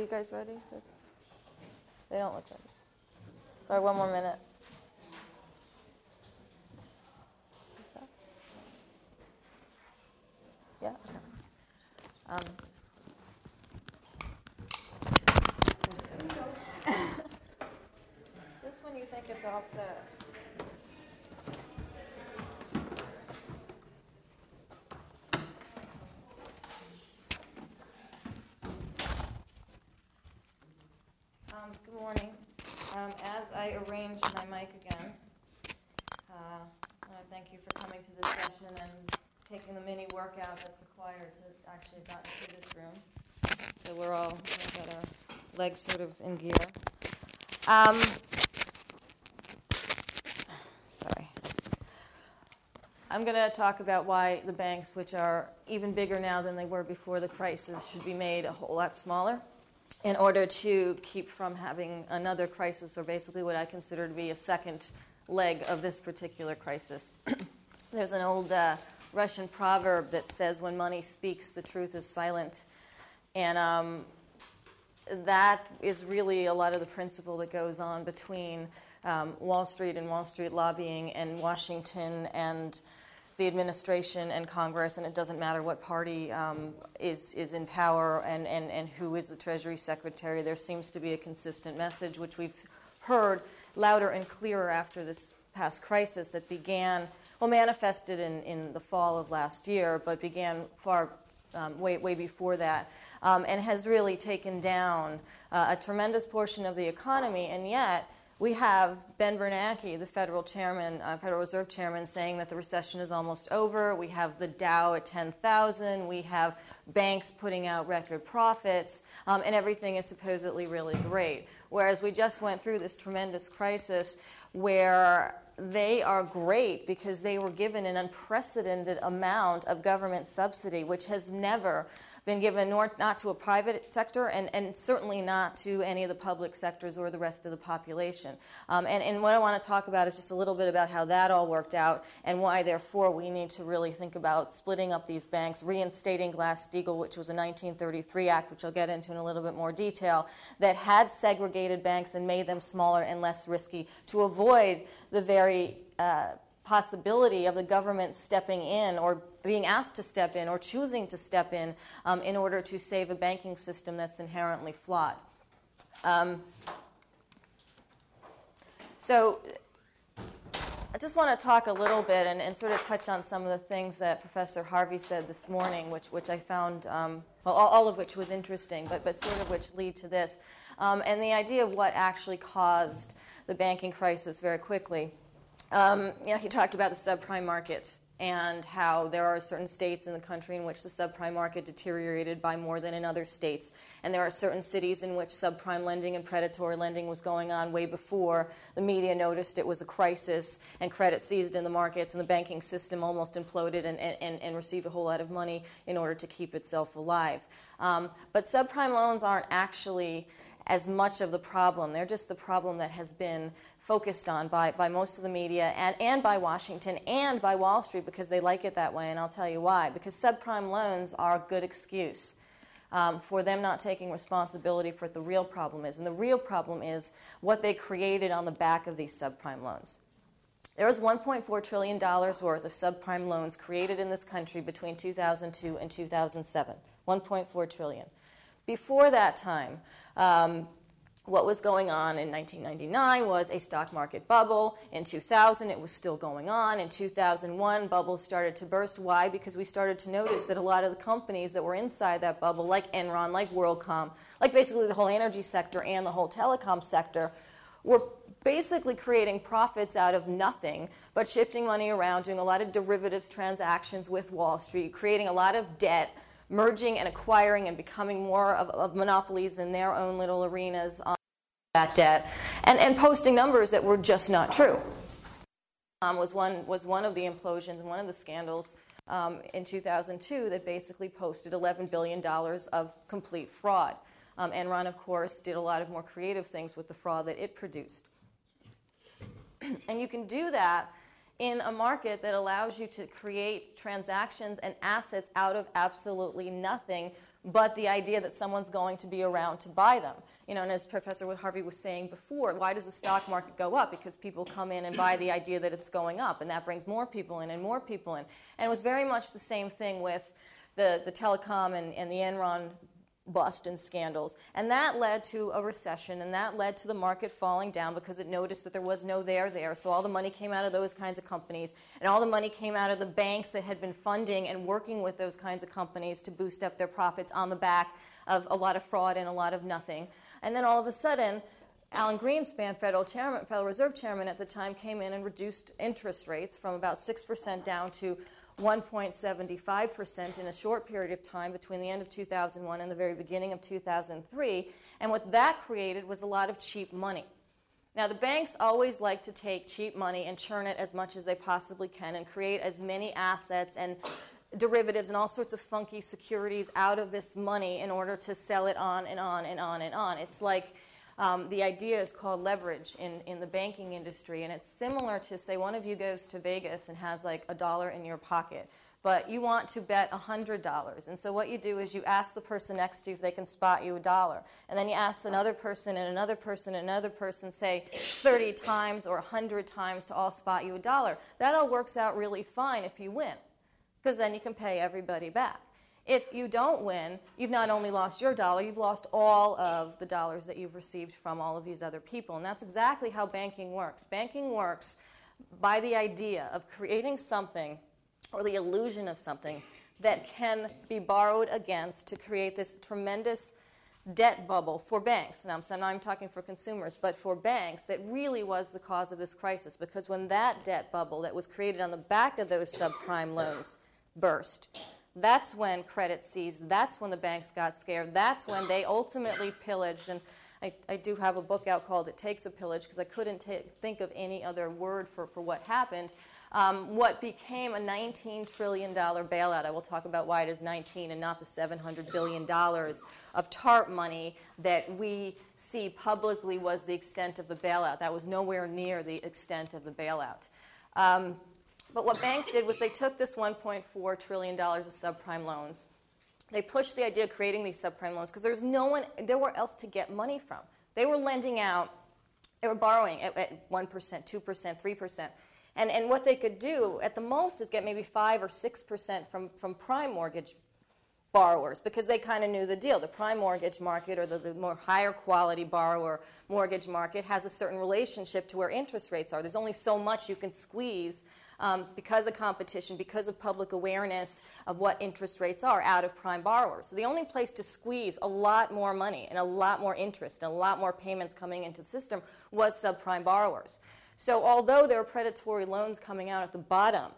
you guys ready? They don't look ready. Sorry, one more minute. Yeah. Um, I arrange my mic again, uh, I want to thank you for coming to this session and taking the mini workout that's required to actually have gotten through this room. So we're all, we've got our legs sort of in gear. Um, Sorry. I'm going to talk about why the banks, which are even bigger now than they were before the crisis, should be made a whole lot smaller in order to keep from having another crisis, or basically what I consider to be a second leg of this particular crisis. There's an old uh, Russian proverb that says, When money speaks, the truth is silent. And um, that is really a lot of the principle that goes on between um, Wall Street and Wall Street lobbying and Washington and the administration and Congress, and it doesn't matter what party um, is, is in power and, and, and who is the Treasury Secretary. There seems to be a consistent message, which we've heard louder and clearer after this past crisis that began, well, manifested in, in the fall of last year, but began far um, way, way before that, um, and has really taken down uh, a tremendous portion of the economy, and yet we have Ben Bernanke, the federal chairman, uh, Federal Reserve chairman, saying that the recession is almost over. We have the Dow at 10,000. We have banks putting out record profits, um, and everything is supposedly really great. Whereas we just went through this tremendous crisis where they are great because they were given an unprecedented amount of government subsidy, which has never been given nor, not to a private sector and, and certainly not to any of the public sectors or the rest of the population. Um, and, and what I want to talk about is just a little bit about how that all worked out and why, therefore, we need to really think about splitting up these banks, reinstating Glass Steagall, which was a 1933 act, which I'll get into in a little bit more detail, that had segregated banks and made them smaller and less risky to avoid the very uh, possibility of the government stepping in or being asked to step in or choosing to step in um, in order to save a banking system that's inherently flawed. Um, so, I just want to talk a little bit and, and, sort of touch on some of the things that Professor Harvey said this morning, which, which I found, um, well, all, all, of which was interesting, but, but sort of which lead to this. Um, and the idea of what actually caused the banking crisis very quickly. Um, he talked about the subprime market and how there are certain states in the country in which the subprime market deteriorated by more than in other states. And there are certain cities in which subprime lending and predatory lending was going on way before the media noticed it was a crisis and credit seized in the markets and the banking system almost imploded and, and, and received a whole lot of money in order to keep itself alive. Um, but subprime loans aren't actually as much of the problem. They're just the problem that has been focused on by, by most of the media and, and by Washington and by Wall Street because they like it that way, and I'll tell you why. Because subprime loans are a good excuse. Um, for them not taking responsibility for what the real problem is. And the real problem is what they created on the back of these subprime loans. There was $1.4 trillion worth of subprime loans created in this country between 2002 and 2007. 1.4 trillion. Before that time, um, what was going on in 1999 was a stock market bubble. In 2000, it was still going on. In 2001, bubbles started to burst. Why? Because we started to notice that a lot of the companies that were inside that bubble, like Enron, like WorldCom, like basically the whole energy sector and the whole telecom sector, were basically creating profits out of nothing, but shifting money around, doing a lot of derivatives transactions with Wall Street, creating a lot of debt merging and acquiring and becoming more of, of monopolies in their own little arenas that debt, and, and posting numbers that were just not true. Um, was one was one of the implosions, one of the scandals um, in 2002 that basically posted 11 billion dollars of complete fraud. Um, Enron, of course, did a lot of more creative things with the fraud that it produced. and you can do that in a market that allows you to create transactions and assets out of absolutely nothing but the idea that someone's going to be around to buy them. You know, and as Professor Harvey was saying before, why does the stock market go up? Because people come in and buy the idea that it's going up, and that brings more people in and more people in. And it was very much the same thing with the, the telecom and, and the Enron bust and scandals. And that led to a recession, and that led to the market falling down because it noticed that there was no there there. So all the money came out of those kinds of companies, and all the money came out of the banks that had been funding and working with those kinds of companies to boost up their profits on the back of a lot of fraud and a lot of nothing. And then all of a sudden, Alan Greenspan, Federal, Chairman, Federal Reserve Chairman at the time, came in and reduced interest rates from about 6% down to 1.75% in a short period of time between the end of 2001 and the very beginning of 2003. And what that created was a lot of cheap money. Now, the banks always like to take cheap money and churn it as much as they possibly can and create as many assets and derivatives and all sorts of funky securities out of this money in order to sell it on and on and on and on. It's like um, the idea is called leverage in, in the banking industry, and it's similar to, say, one of you goes to Vegas and has like a dollar in your pocket, but you want to bet $100. And so what you do is you ask the person next to you if they can spot you a dollar. And then you ask another person and another person and another person, say 30 times or 100 times to all spot you a dollar. That all works out really fine if you win, because then you can pay everybody back. If you don't win, you've not only lost your dollar, you've lost all of the dollars that you've received from all of these other people. And that's exactly how banking works. Banking works by the idea of creating something or the illusion of something that can be borrowed against to create this tremendous debt bubble for banks. Now, I'm, I'm talking for consumers, but for banks, that really was the cause of this crisis because when that debt bubble that was created on the back of those subprime loans burst, that's when credit seized. That's when the banks got scared. That's when they ultimately pillaged. And I, I do have a book out called It Takes a Pillage because I couldn't t- think of any other word for, for what happened. Um, what became a $19 trillion bailout. I will talk about why it is 19 and not the $700 billion of TARP money that we see publicly was the extent of the bailout. That was nowhere near the extent of the bailout. Um, but what banks did was they took this $1.4 trillion of subprime loans. They pushed the idea of creating these subprime loans because there's no one, nowhere else to get money from. They were lending out, they were borrowing at, at 1%, 2%, 3%. And, and what they could do at the most is get maybe 5 or 6% from, from prime mortgage borrowers because they kind of knew the deal. The prime mortgage market or the, the, more higher quality borrower mortgage market has a certain relationship to where interest rates are. There's only so much you can squeeze um, because of competition, because of public awareness of what interest rates are out of prime borrowers. So the only place to squeeze a lot more money and a lot more interest and a lot more payments coming into the system was subprime borrowers. So although there are predatory loans coming out at the bottom,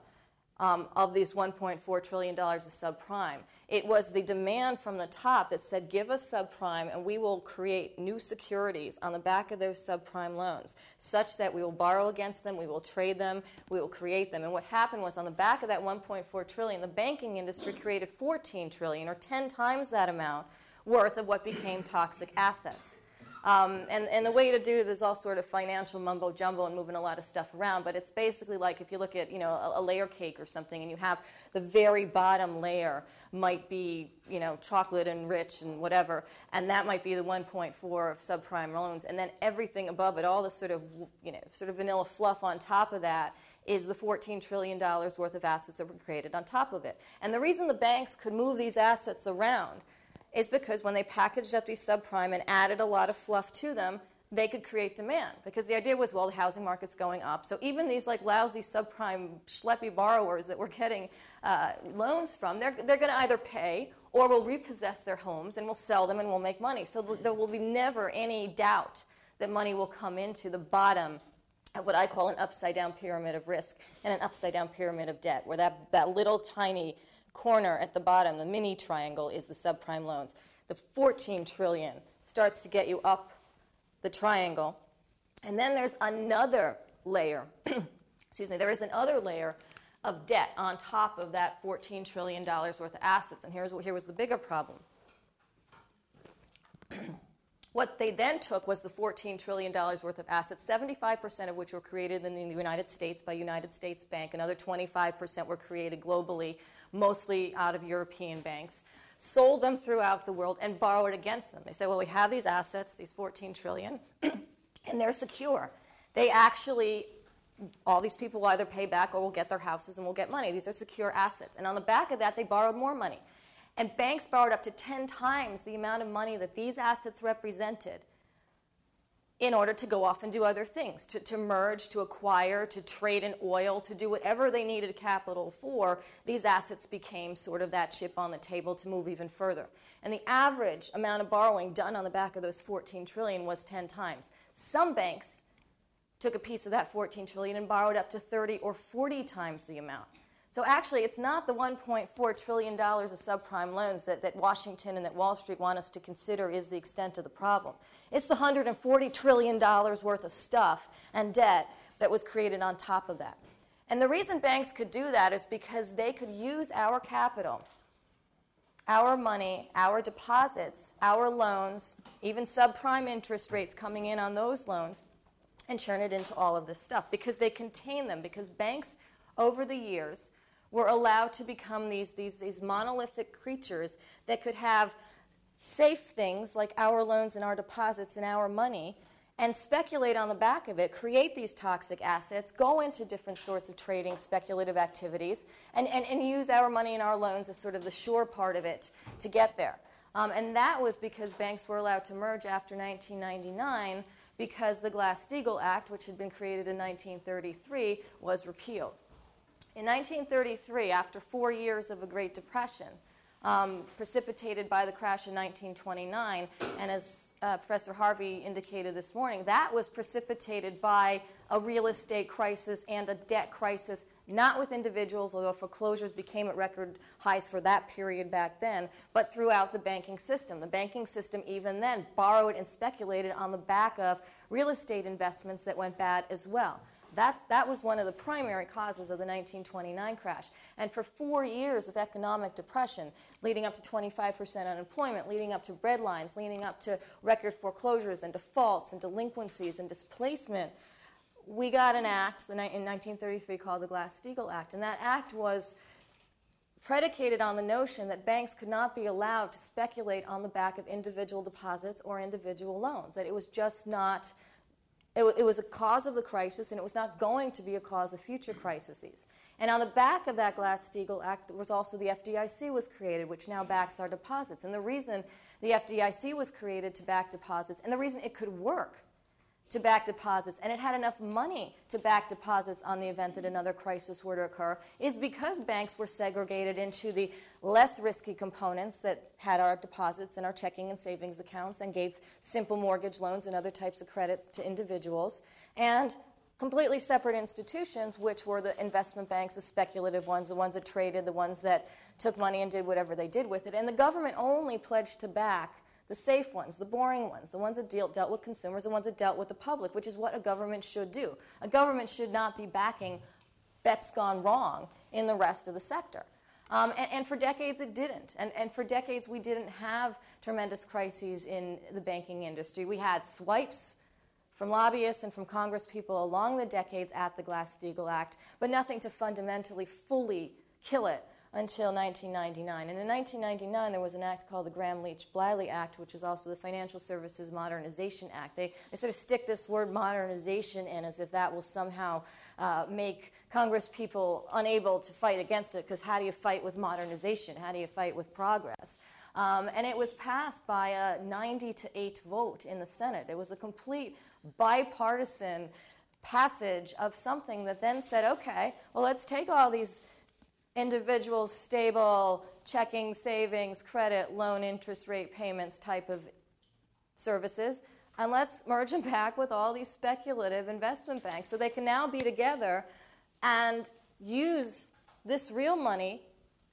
um, of these $1.4 trillion of subprime. It was the demand from the top that said, give us subprime and we will create new securities on the back of those subprime loans, such that we will borrow against them, we will trade them, we will create them. And what happened was on the back of that 1.4 trillion, the banking industry created 14 trillion, or 10 times that amount, worth of what became toxic assets. Um, and, and the way to do it is all sort of financial mumbo jumbo and moving a lot of stuff around. But it's basically like if you look at you know a, a, layer cake or something, and you have the very bottom layer might be you know chocolate and rich and whatever, and that might be the 1.4 of subprime loans, and then everything above it, all the sort of you know sort of vanilla fluff on top of that is the $14 trillion worth of assets that were created on top of it. And the reason the banks could move these assets around is because when they packaged up these subprime and added a lot of fluff to them, they could create demand. Because the idea was, well, the housing market's going up. So even these like lousy subprime schleppy borrowers that we're getting uh, loans from, they're, they're going to either pay or will repossess their homes and we'll sell them and we'll make money. So th- there will be never any doubt that money will come into the bottom of what I call an upside down pyramid of risk and an upside down pyramid of debt, where that, that little tiny corner at the bottom, the mini triangle, is the subprime loans. The 14 trillion starts to get you up the triangle. And then there's another layer, excuse me, there is another layer of debt on top of that $14 trillion worth of assets. And here's, here was the bigger problem. What they then took was the $14 trillion worth of assets, 75% of which were created in the United States by United States Bank. Another 25% were created globally, mostly out of European banks. sold them throughout the world, and borrowed against them. They said, well, we have these assets, these 14 trillion, and they're secure. They actually, all these people will either pay back or will get their houses and will get money. These are secure assets. And on the back of that, they borrowed more money. And banks borrowed up to 10 times the amount of money that these assets represented in order to go off and do other things, to, to merge, to acquire, to trade in oil, to do whatever they needed capital for, these assets became sort of that chip on the table to move even further. And the average amount of borrowing done on the back of those 14 trillion was 10 times. Some banks took a piece of that 14 trillion and borrowed up to 30 or 40 times the amount. So actually, it's not the $1.4 trillion of subprime loans that, that Washington and that Wall Street want us to consider is the extent of the problem. It's the $140 trillion worth of stuff and debt that was created on top of that. And the reason banks could do that is because they could use our capital, our money, our deposits, our loans, even subprime interest rates coming in on those loans, and turn it into all of this stuff because they contain them, because banks over the years were allowed to become these, these, these monolithic creatures that could have safe things like our loans and our deposits and our money and speculate on the back of it, create these toxic assets, go into different sorts of trading, speculative activities, and, and, and use our money and our loans as sort of the sure part of it to get there. Um, and that was because banks were allowed to merge after 1999 because the Glass-Steagall Act, which had been created in 1933, was repealed. In 1933, after four years of a Great Depression, um, precipitated by the crash in 1929, and as uh, Professor Harvey indicated this morning, that was precipitated by a real estate crisis and a debt crisis, not with individuals, although foreclosures became at record highs for that period back then, but throughout the banking system. The banking system, even then, borrowed and speculated on the back of real estate investments that went bad as well. That's, that was one of the primary causes of the 1929 crash. And for four years of economic depression, leading up to 25% unemployment, leading up to breadlines, leading up to record foreclosures and defaults and delinquencies and displacement, we got an act in 1933 called the Glass-Steagall Act. And that act was predicated on the notion that banks could not be allowed to speculate on the back of individual deposits or individual loans, that it was just not it, it, was a cause of the crisis, and it was not going to be a cause of future crises. And on the back of that Glass-Steagall Act was also the FDIC was created, which now backs our deposits. And the reason the FDIC was created to back deposits, and the reason it could work to back deposits, and it had enough money to back deposits on the event that another crisis were to occur, is because banks were segregated into the less risky components that had our deposits and our checking and savings accounts and gave simple mortgage loans and other types of credits to individuals, and completely separate institutions, which were the investment banks, the speculative ones, the ones that traded, the ones that took money and did whatever they did with it. And the government only pledged to back the safe ones, the boring ones, the ones that deal, dealt with consumers, the ones that dealt with the public, which is what a government should do. A government should not be backing bets gone wrong in the rest of the sector. Um, and, and, for decades, it didn't. And, and, for decades, we didn't have tremendous crises in the banking industry. We had swipes from lobbyists and from congresspeople along the decades at the Glass Steagall Act, but nothing to fundamentally fully kill it until 1999. And in 1999, there was an act called the Gramm-Leach-Bliley Act, which is also the Financial Services Modernization Act. They, they sort of stick this word modernization in as if that will somehow uh, make Congress people unable to fight against it, because how do you fight with modernization? How do you fight with progress? Um, and it was passed by a 90 to 8 vote in the Senate. It was a complete bipartisan passage of something that then said, okay, well, let's take all these individual, stable, checking, savings, credit, loan interest rate payments type of services. And let's merge them back with all these speculative investment banks so they can now be together and use this real money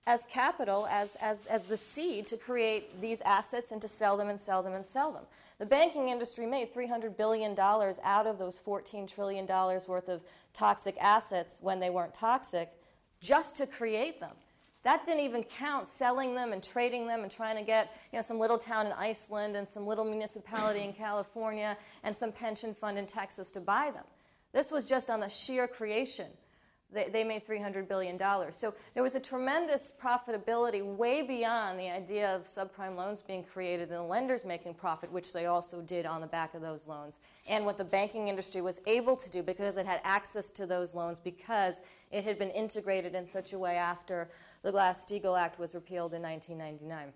as capital, as, as, as the seed to create these assets and to sell them and sell them and sell them. The banking industry made $300 billion out of those $14 trillion worth of toxic assets when they weren't toxic just to create them. That didn't even count selling them and trading them and trying to get you know, some little town in Iceland and some little municipality in California and some pension fund in Texas to buy them. This was just on the sheer creation they, they made $300 billion. So there was a tremendous profitability way beyond the idea of subprime loans being created and the lenders making profit, which they also did on the back of those loans, and what the banking industry was able to do because it had access to those loans because it had been integrated in such a way after the Glass-Steagall Act was repealed in 1999.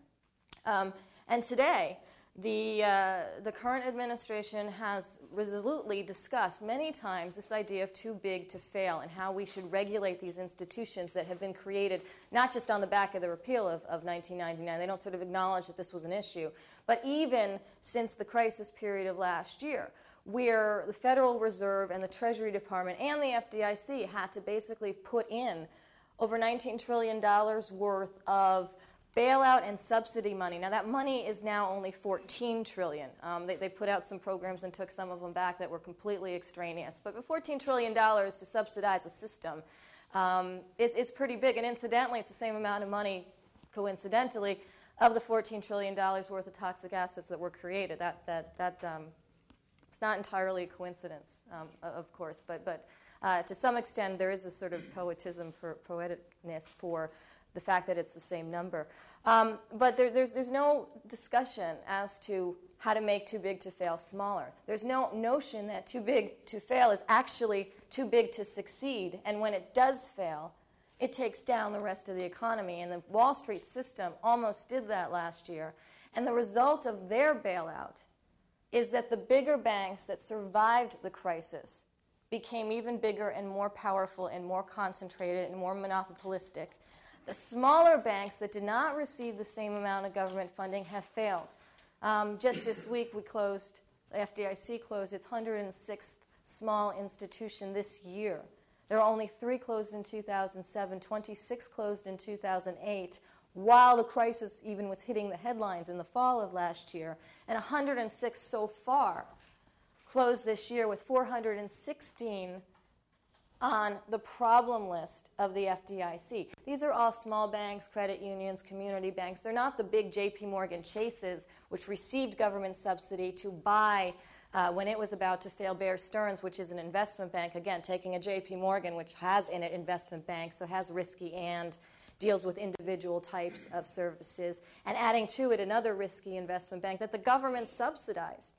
Um, and today, the, uh, the current administration has resolutely discussed many times this idea of too big to fail and how we should regulate these institutions that have been created not just on the back of the repeal of, of 1999. They don't sort of acknowledge that this was an issue, but even since the crisis period of last year, where the Federal Reserve and the Treasury Department and the FDIC had to basically put in over $19 trillion worth of bailout and subsidy money. Now that money is now only 14 trillion. Um, they, they, put out some programs and took some of them back that were completely extraneous. But 14 trillion dollars to subsidize a system um, is, is pretty big. And incidentally, it's the same amount of money, coincidentally, of the 14 trillion dollars worth of toxic assets that were created. That that that um, it's not entirely a coincidence, um, of course, but but. Uh, to some extent, there is a sort of poetism for poeticness for the fact that it's the same number. Um, but there, there's, there's no discussion as to how to make too big to fail smaller. There's no notion that too big to fail is actually too big to succeed. And when it does fail, it takes down the rest of the economy. And the Wall Street system almost did that last year. And the result of their bailout is that the bigger banks that survived the crisis became even bigger and more powerful and more concentrated and more monopolistic the smaller banks that did not receive the same amount of government funding have failed. Um, just this week, we closed, FDIC closed its 106th small institution this year. There are only three closed in 2007, 26 closed in 2008, while the crisis even was hitting the headlines in the fall of last year, and 106 so far closed this year with 416 on the problem list of the FDIC. These are all small banks, credit unions, community banks. They're not the big JP Morgan Chases, which received government subsidy to buy uh, when it was about to fail Bear Stearns, which is an investment bank, again, taking a JP Morgan, which has in it investment banks, so has risky and deals with individual types of services, and adding to it another risky investment bank that the government subsidized,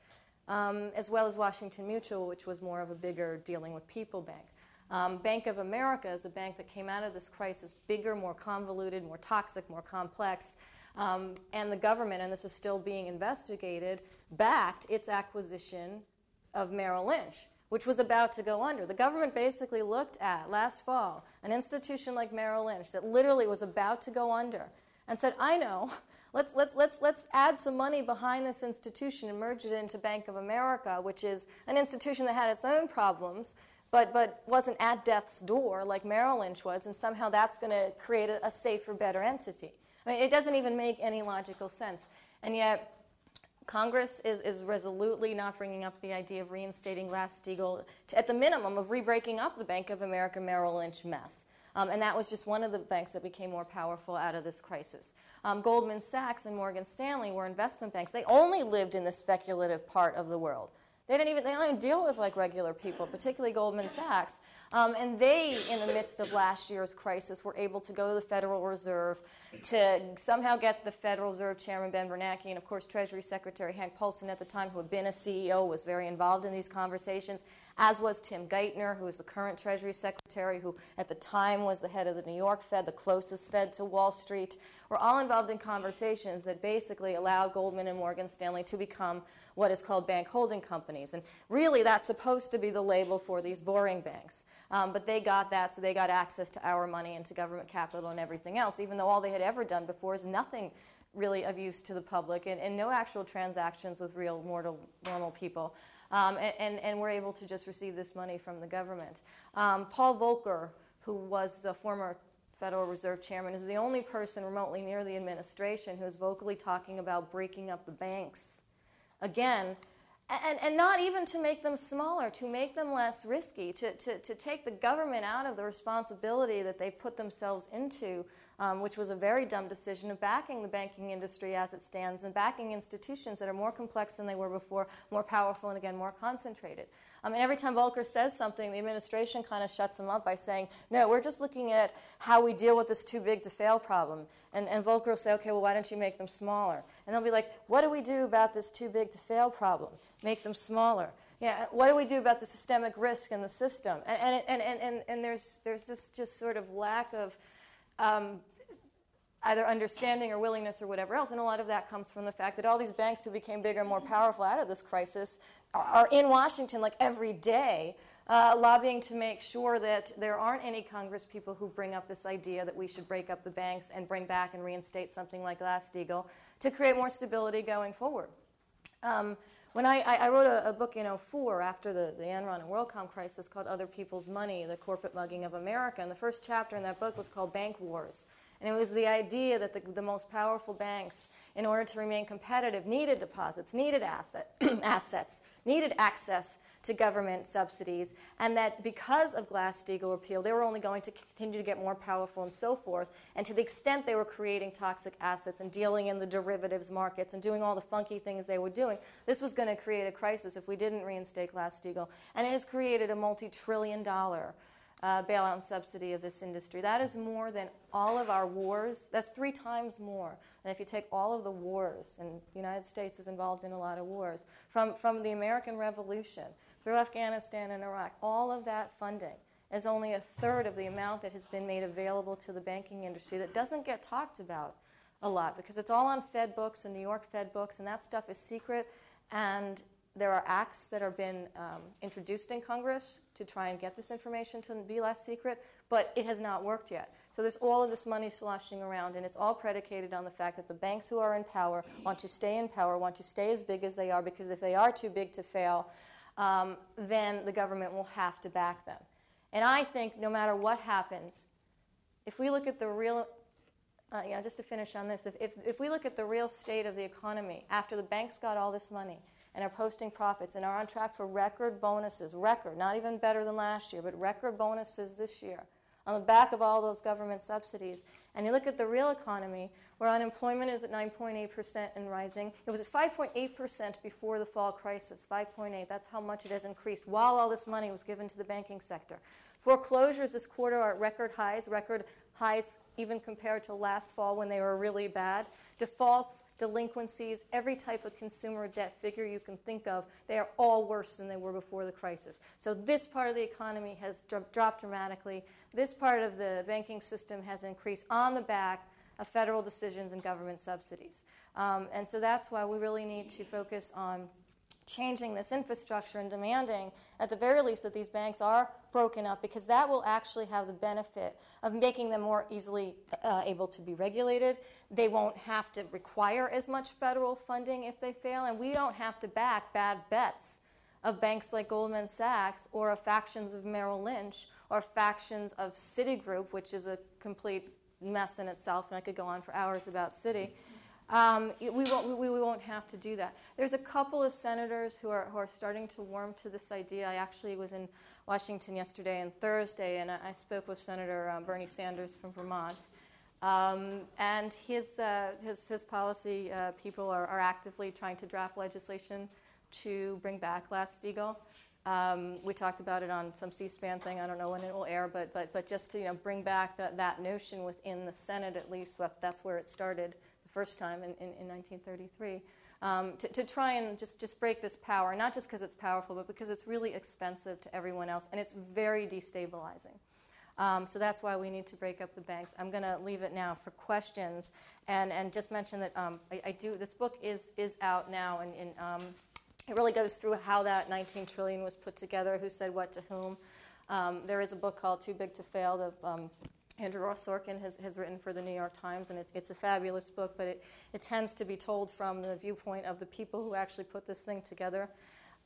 um, as well as Washington Mutual, which was more of a bigger dealing with people bank. Um, bank of America is a bank that came out of this crisis bigger, more convoluted, more toxic, more complex. Um, and the government, and this is still being investigated, backed its acquisition of Merrill Lynch, which was about to go under. The government basically looked at last fall an institution like Merrill Lynch that literally was about to go under and said, I know. Let's, let's, let's, let's add some money behind this institution and merge it into Bank of America, which is an institution that had its own problems, but, but wasn't at death's door like Merrill Lynch was, and somehow that's going to create a, a safer, better entity. I mean, it doesn't even make any logical sense. And yet, Congress is, is resolutely not bringing up the idea of reinstating Glass-Steagall, at the minimum, of re-breaking up the Bank of America Merrill Lynch mess. Um, and that was just one of the banks that became more powerful out of this crisis. Um, Goldman Sachs and Morgan Stanley were investment banks. They only lived in the speculative part of the world. They didn't even they don't even deal with like regular people, particularly Goldman Sachs. Um, and they, in the midst of last year's crisis, were able to go to the Federal Reserve to somehow get the Federal Reserve Chairman Ben Bernanke and, of course, Treasury Secretary Hank Paulson at the time, who had been a CEO, was very involved in these conversations, as was Tim Geithner, who is the current Treasury Secretary, who at the time was the head of the New York Fed, the closest Fed to Wall Street. Were all involved in conversations that basically allowed Goldman and Morgan Stanley to become what is called bank holding companies. And really, that's supposed to be the label for these boring banks. Um, but they got that, so they got access to our money and to government capital and everything else, even though all they had ever done before is nothing really of use to the public and, and no actual transactions with real mortal, normal people. Um, and, and, and, we're able to just receive this money from the government. Um, Paul Volcker, who was a former Federal Reserve Chairman, is the only person remotely near the administration who is vocally talking about breaking up the banks again, and, and not even to make them smaller, to make them less risky, to, to, to take the government out of the responsibility that they've put themselves into um, which was a very dumb decision of backing the banking industry as it stands and backing institutions that are more complex than they were before, more powerful, and again, more concentrated. I mean, every time Volcker says something, the administration kind of shuts him up by saying, no, we're just looking at how we deal with this too big to fail problem. And, and Volcker will say, okay, well, why don't you make them smaller? And they'll be like, what do we do about this too big to fail problem? Make them smaller. Yeah, what do we do about the systemic risk in the system? And, and, and, and, and, and there's, there's this just sort of lack of um, either understanding or willingness or whatever else. And a lot of that comes from the fact that all these banks who became bigger and more powerful out of this crisis are in Washington like every day uh, lobbying to make sure that there aren't any Congress people who bring up this idea that we should break up the banks and bring back and reinstate something like Glass-Steagall to create more stability going forward. Um, when I, I, wrote a, a, book in 04 after the, the Enron and WorldCom crisis called Other People's Money, The Corporate Mugging of America, and the first chapter in that book was called Bank Wars. And it was the idea that the, the most powerful banks, in order to remain competitive, needed deposits, needed asset, assets, needed access to government subsidies, and that because of Glass-Steagall repeal, they were only going to continue to get more powerful and so forth. And to the extent they were creating toxic assets and dealing in the derivatives markets and doing all the funky things they were doing, this was going to create a crisis if we didn't reinstate Glass-Steagall. And it has created a multi-trillion dollar uh, bailout and subsidy of this industry. That is more than all of our wars. That's three times more than if you take all of the wars, and the United States is involved in a lot of wars, from, from the American Revolution through Afghanistan and Iraq, all of that funding is only a third of the amount that has been made available to the banking industry that doesn't get talked about a lot because it's all on Fed books and New York Fed books, and that stuff is secret and there are acts that have been um, introduced in Congress to try and get this information to be less secret, but it has not worked yet. So there's all of this money sloshing around, and it's all predicated on the fact that the banks who are in power want to stay in power, want to stay as big as they are, because if they are too big to fail, um, then the government will have to back them. And I think no matter what happens, if we look at the real, uh, yeah, just to finish on this, if, if, if we look at the real state of the economy after the banks got all this money, and are posting profits and are on track for record bonuses, record, not even better than last year, but record bonuses this year on the back of all those government subsidies. And you look at the real economy, where unemployment is at 9.8% and rising. It was at 5.8% before the fall crisis, 5.8. That's how much it has increased while all this money was given to the banking sector. Foreclosures this quarter are at record highs, record highs even compared to last fall when they were really bad. Defaults, delinquencies, every type of consumer debt figure you can think of, they are all worse than they were before the crisis. So this part of the economy has dro- dropped dramatically. This part of the banking system has increased on the back of federal decisions and government subsidies. Um, and so that's why we really need to focus on changing this infrastructure and demanding, at the very least, that these banks are broken up because that will actually have the benefit of making them more easily uh, able to be regulated. They won't have to require as much federal funding if they fail, and we don't have to back bad bets of banks like Goldman Sachs or of factions of Merrill Lynch or factions of Citigroup, which is a complete mess in itself, and I could go on for hours about Citi. Um, we, won't, we, we, won't have to do that. There's a couple of senators who are, who are starting to warm to this idea. I actually was in Washington yesterday and Thursday, and I, I spoke with Senator um, Bernie Sanders from Vermont. Um, and his, uh, his, his policy uh, people are, are actively trying to draft legislation to bring back Glass-Steagall. Um, we talked about it on some C-SPAN thing. I don't know when it will air, but, but, but just to you know, bring back that, that notion within the Senate, at least, that's where it started first time in, in, in 1933, um, to, to, try and just, just break this power, not just because it's powerful, but because it's really expensive to everyone else, and it's very destabilizing. Um, so that's why we need to break up the banks. I'm going to leave it now for questions, and, and just mention that um, I, I, do. This book is is out now, and, and um, it really goes through how that 19 trillion was put together, who said what to whom. Um, there is a book called Too Big to Fail, the um, Andrew Ross Sorkin has, has written for the New York Times, and it, it's a fabulous book, but it, it tends to be told from the viewpoint of the people who actually put this thing together.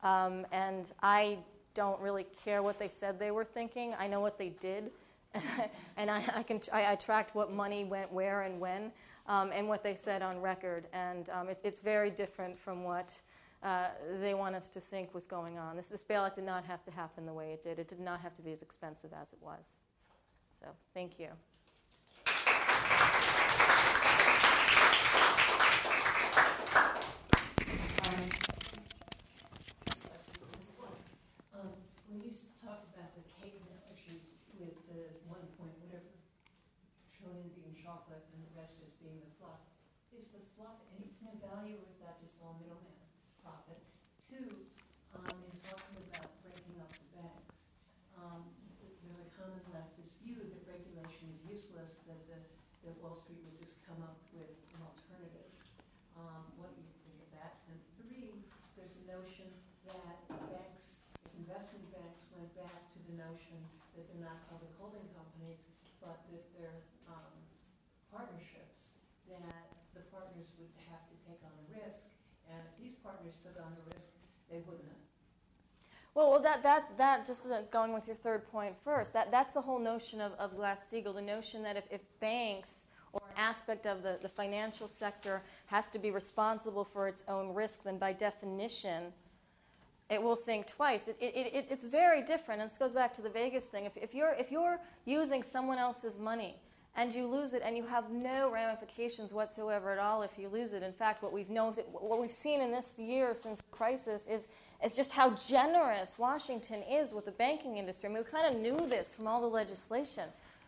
Um, and I don't really care what they said they were thinking. I know what they did, and I, I can I, I, tracked what money went where and when, um, and what they said on record. And um, it, it's very different from what uh, they want us to think was going on. This, this bailout did not have to happen the way it did. It did not have to be as expensive as it was. So thank you. Two, um, in talking about breaking up the banks, um, th- there's a common leftist view that regulation is useless, that the, that Wall Street would just come up with an alternative. Um, what do you think of that? And three, there's a notion that banks, investment banks went back to the notion that they're not public holding companies, but that they're, um, partnerships, that the partners would have to take on the risk, and if these partners took on the risk, they wouldn't have. Well, well that, that, that just going with your third point first, that, that's the whole notion of, of Glass-Steagall, the notion that if, if banks or an aspect of the, the financial sector has to be responsible for its own risk, then by definition, it will think twice. It, it, it, it's very different, and this goes back to the Vegas thing. If, if, you're, if you're using someone else's money and you lose it and you have no ramifications whatsoever at all if you lose it, in fact, what we've, noted, what we've seen in this year since the crisis is, is just how generous Washington is with the banking industry. I mean, we kind of knew this from all the legislation.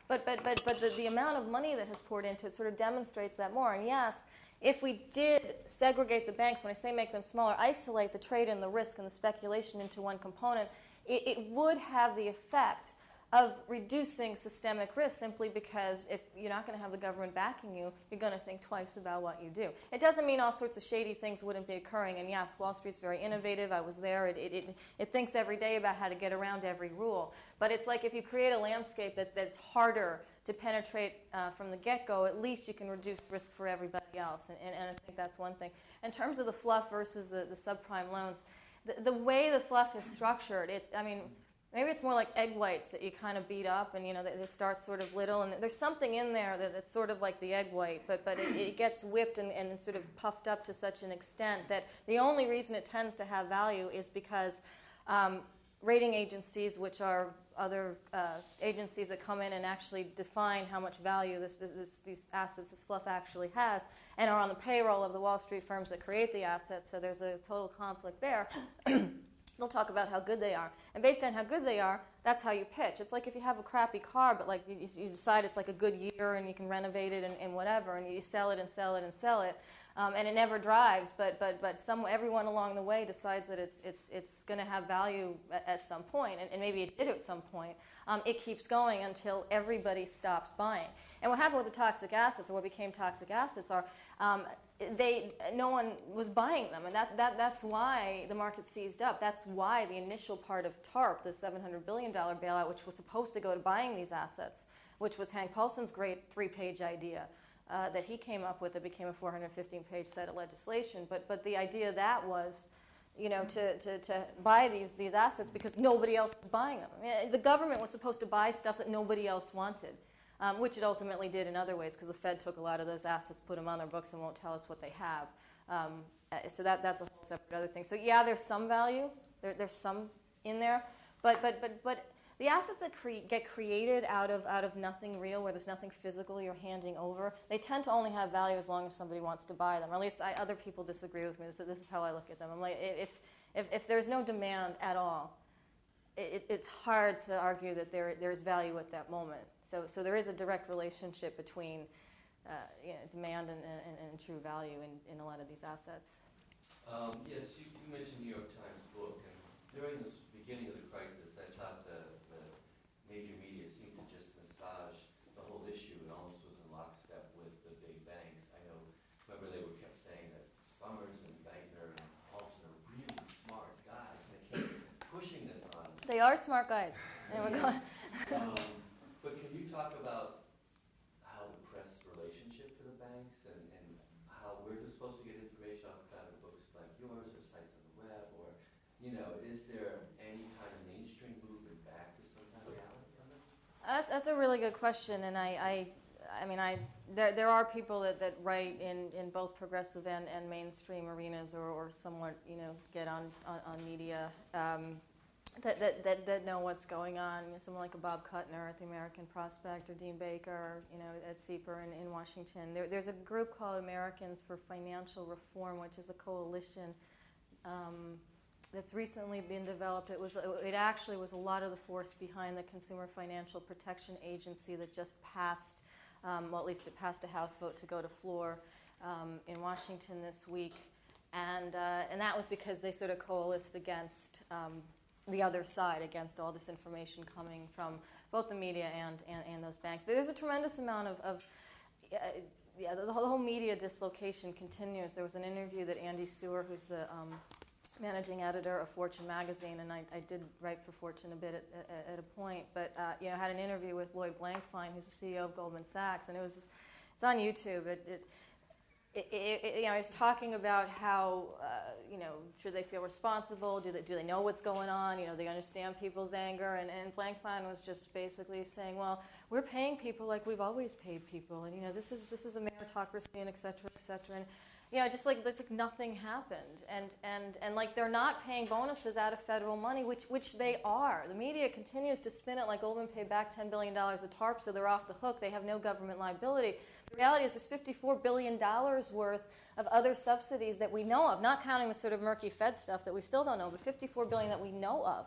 But, but, but, but the, the amount of money that has poured into it sort of demonstrates that more. And yes, if we did segregate the banks, when I say make them smaller, isolate the trade and the risk and the speculation into one component, it, it would have the effect of reducing systemic risk simply because if you're not going to have the government backing you, you're going to think twice about what you do. It doesn't mean all sorts of shady things wouldn't be occurring. And yes, Wall Street's very innovative. I was there. It, it, it, it thinks every day about how to get around every rule. But it's like if you create a landscape that, that's harder to penetrate uh, from the get go, at least you can reduce risk for everybody else. And, and, and, I think that's one thing. In terms of the fluff versus the, the subprime loans, the, the way the fluff is structured, it's, I mean, Maybe it's more like egg whites that you kind of beat up, and you know they, they start sort of little, and there's something in there that, that's sort of like the egg white, but but it, it gets whipped and, and sort of puffed up to such an extent that the only reason it tends to have value is because um, rating agencies, which are other uh, agencies that come in and actually define how much value this, this, this, these assets, this fluff actually has, and are on the payroll of the Wall Street firms that create the assets. So there's a total conflict there. they'll talk about how good they are. And based on how good they are, that's how you pitch. It's like if you have a crappy car, but like you, you decide it's like a good year and you can renovate it and, and whatever, and you sell it and sell it and sell it, um, and it never drives, but but but some everyone along the way decides that it's it's it's going to have value at, at some point, and, and, maybe it did at some point. Um, it keeps going until everybody stops buying. And what happened with the toxic assets, or what became toxic assets, are um, they no one was buying them, and that, that that's why the market seized up. That's why the initial part of TARP, the 700 billion dollar bailout, which was supposed to go to buying these assets, which was Hank Paulson's great three-page idea. Uh, that he came up with that became a 415 page set of legislation. But, but the idea that was, you know, to, to, to buy these, these assets because nobody else was buying them. I mean, the government was supposed to buy stuff that nobody else wanted um, which it ultimately did in other ways because the Fed took a lot of those assets, put them on their books, and won't tell us what they have. Um, uh, so that, that's a whole separate other thing. So yeah, there's some value. There, there's some in there, but but but but the assets that cre- get created out of out of nothing real, where there's nothing physical you're handing over, they tend to only have value as long as somebody wants to buy them. Or at least I, other people disagree with me. So this is how I look at them. I'm like, if if, if there's no demand at all, it, it's hard to argue that there there's value at that moment. So, so there is a direct relationship between uh, you know, demand and, and, and, true value in, in a lot of these assets. Um, yes, you, you, mentioned New York Times book, and during the beginning of the crisis, I thought the, the major media seemed to just massage the whole issue and almost was in lockstep with the big banks. I know, remember they were kept saying that Summers and Bernanke and Paulson are really smart guys, and they kept pushing this on. They are smart guys. Yeah. um, but can you talk about how the press relationship to the banks and, and how we're supposed to get information outside of books like yours or sites on the web or, you know, is there any kind of mainstream movement back to some kind of reality on this? That's, that's a really good question, and I, I I mean, I there, there are people that, that write in, in both progressive and, and mainstream arenas, or, or somewhat, you know, get on on, on media. Um, that, that, that, that know what's going on. You know, someone like a Bob Kuttner at the American Prospect or Dean Baker, you know, at CEPR in, in Washington. There, there's a group called Americans for Financial Reform, which is a coalition um, that's recently been developed. It was it actually was a lot of the force behind the Consumer Financial Protection Agency that just passed, um, well, at least it passed a House vote to go to floor um, in Washington this week. and uh, and that was because they sort of coalesced against um, the other side, against all this information coming from both the media and and, and those banks. There's a tremendous amount of, of uh, yeah, the whole, media dislocation continues. There was an interview that Andy Serwer, who's the um, managing editor of Fortune magazine, and I, I did write for Fortune a bit at, at, at a point, but uh, you know, had an interview with Lloyd Blankfein, who's the CEO of Goldman Sachs, and it was it's on YouTube. It, it, it, it, you know, he's talking about how, uh, you know, should they feel responsible? Do they, do they know what's going on? You know, they understand people's anger. And, and Blankfein was just basically saying, well, we're paying people like we've always paid people. And, you know, this is, this is a meritocracy and et cetera, et cetera. And, you know, just like it's like nothing happened, and and and like they're not paying bonuses out of federal money, which which they are. The media continues to spin it like Goldman paid back ten billion dollars of TARP, so they're off the hook. They have no government liability. The reality is there's 54 billion dollars worth of other subsidies that we know of, not counting the sort of murky Fed stuff that we still don't know, but 54 billion that we know of.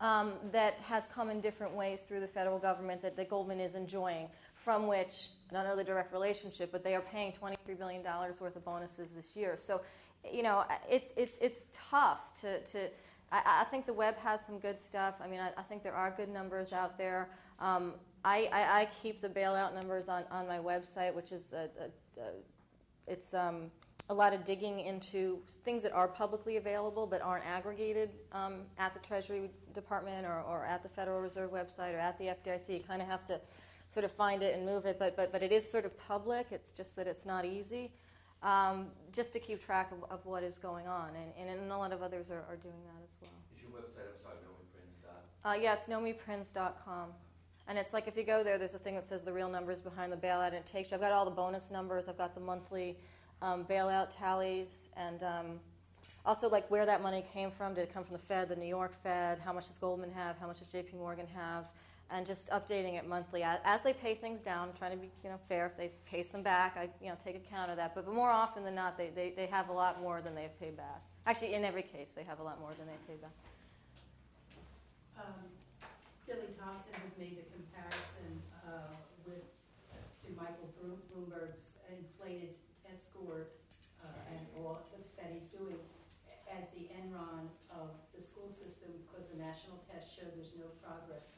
Um, that has come in different ways through the federal government that, that Goldman is enjoying, from which I don't know the direct relationship, but they are paying $23 billion worth of bonuses this year. So, you know, it's, it's, it's tough to, to I, I think the web has some good stuff. I mean, I, I think there are good numbers out there. Um, I, I, I, keep the bailout numbers on, on my website, which is a, a, a it's um, a lot of digging into things that are publicly available but aren't aggregated um, at the Treasury Department or, or at the Federal Reserve website or at the FDIC. You kind of have to sort of find it and move it, but, but, but it is sort of public. It's just that it's not easy. Um, just to keep track of, of, what is going on, and, and, a lot of others are, are doing that as well. Is your website, I'm sorry, nomiprins.com? Uh, yeah, it's nomiprins.com. And it's like if you go there, there's a thing that says the real numbers behind the bailout, and it takes you. I've got all the bonus numbers, I've got the monthly um, bailout tallies, and um, also like where that money came from. Did it come from the Fed, the New York Fed? How much does Goldman have? How much does J.P. Morgan have? and just updating it monthly as they pay things down. I'm trying to be you know fair. If they pay some back, I you know take account of that. But, but more often than not, they, they, they have a lot more than they've paid back. Actually, in every case, they have a lot more than they paid back. Um, Billy Thompson has made a comparison uh, with to Michael Bloomberg's inflated test score uh, and all that he's doing as the Enron of the school system because the national tests show there's no progress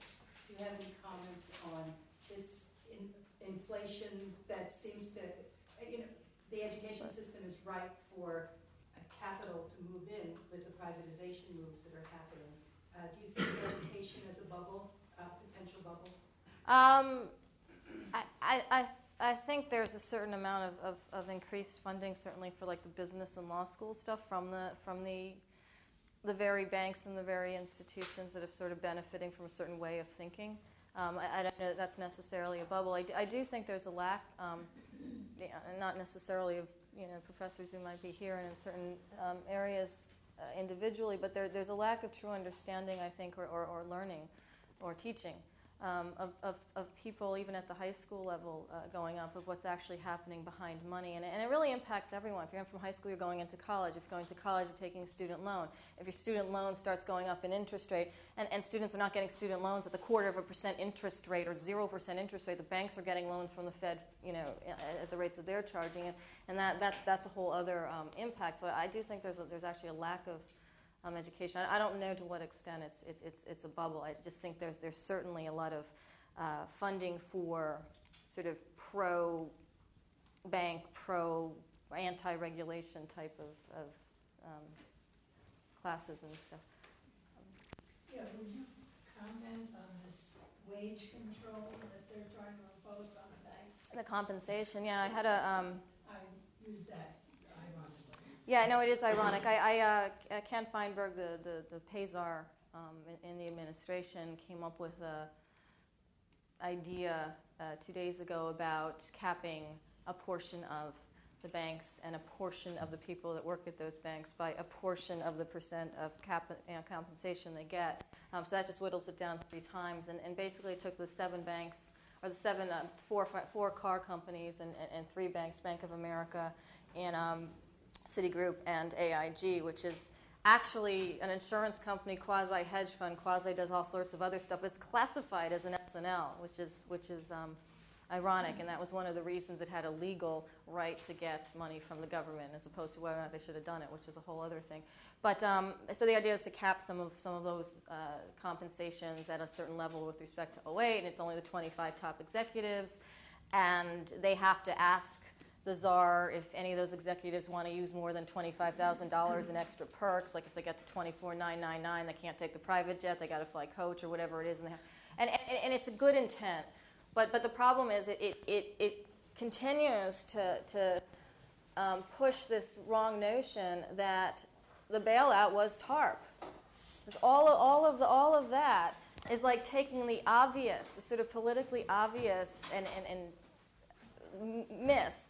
do you have any comments on this in, inflation that seems to, you know, the education system is ripe for capital to move in with the privatization moves that are happening. Uh, do you see education as a bubble, a potential bubble? Um, I, I, I think there's a certain amount of, of, of, increased funding, certainly for like the business and law school stuff from the from the the very banks and the very institutions that are sort of benefiting from a certain way of thinking. Um, I, I, don't know that that's necessarily a bubble. I do, I do think there's a lack, um, yeah, not necessarily of you know professors who might be here and in certain um, areas uh, individually, but there, there's a lack of true understanding, I think, or, or, or learning or teaching um, of, of, of, people, even at the high school level, uh, going up, of what's actually happening behind money. And, and, it really impacts everyone. If you're from high school, you're going into college. If you're going to college, you're taking a student loan. If your student loan starts going up in interest rate, and, and students are not getting student loans at the quarter of a percent interest rate or 0% interest rate, the banks are getting loans from the Fed, you know, at the rates that they're charging. And, and that, that, that's a whole other um, impact. So I do think there's, a, there's actually a lack of um, education. I, I, don't know to what extent it's, it's, it's, it's a bubble. I just think there's, there's certainly a lot of uh, funding for sort of pro bank, pro anti regulation type of, of um, classes and stuff. Yeah, would you comment on this wage control that they're trying to impose on the banks? The compensation, yeah. I had a. Um, I used that yeah, no, it is ironic. I, I uh, Ken Feinberg, the, the, the pay czar um, in, in, the administration, came up with a idea uh, two days ago about capping a portion of the banks and a portion of the people that work at those banks by a portion of the percent of cap, you know, compensation they get. Um, so that just whittles it down three times, and, and basically took the seven banks, or the seven, uh, four, four car companies and, and, and, three banks, Bank of America, and um, Citigroup and AIG, which is actually an insurance company, quasi hedge fund, quasi does all sorts of other stuff. It's classified as an S&L, which is which is um, ironic, and that was one of the reasons it had a legal right to get money from the government, as opposed to whether or not they should have done it, which is a whole other thing. But um, so the idea is to cap some of some of those uh, compensations at a certain level with respect to 08, and it's only the 25 top executives, and they have to ask the czar if any of those executives want to use more than $25,000 in extra perks, like if they get to 24,999, they can't take the private jet, they got to fly coach or whatever it is, and, have, and, and, and it's a good intent, but but the problem is it it, it, it continues to to um, push this wrong notion that the bailout was TARP. It's all of, all of the, all of that is like taking the obvious, the sort of politically obvious and, and, and myth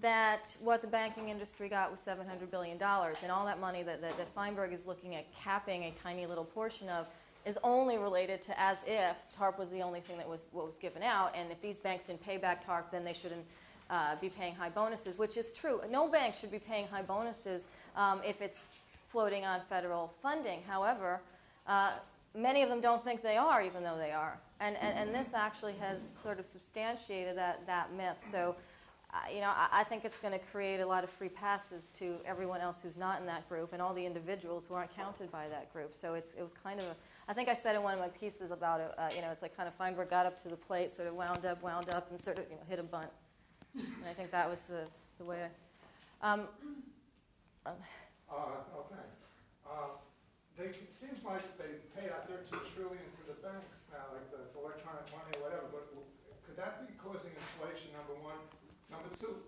that what the banking industry got was $700 billion, and all that money that, that, that Feinberg is looking at capping a tiny little portion of is only related to as if TARP was the only thing that was what was given out, and if these banks didn't pay back TARP, then they shouldn't uh, be paying high bonuses, which is true. No bank should be paying high bonuses um, if it's floating on federal funding. However, uh, many of them don't think they are, even though they are. And, and, and this actually has sort of substantiated that, that myth. So, you know, I, I think it's going to create a lot of free passes to everyone else who's not in that group and all the individuals who aren't counted by that group. So it's, it was kind of a, I think I said in one of my pieces about it, uh, you know, it's like kind of Feinberg got up to the plate, sort of wound up, wound up, and sort of, you know, hit a bunt. And I think that was the, the way I, um, um, Uh, oh. Uh, they, it seems like they pay out thirteen trillion to the banks now, like this electronic money or whatever, but could that be causing inflation, number two,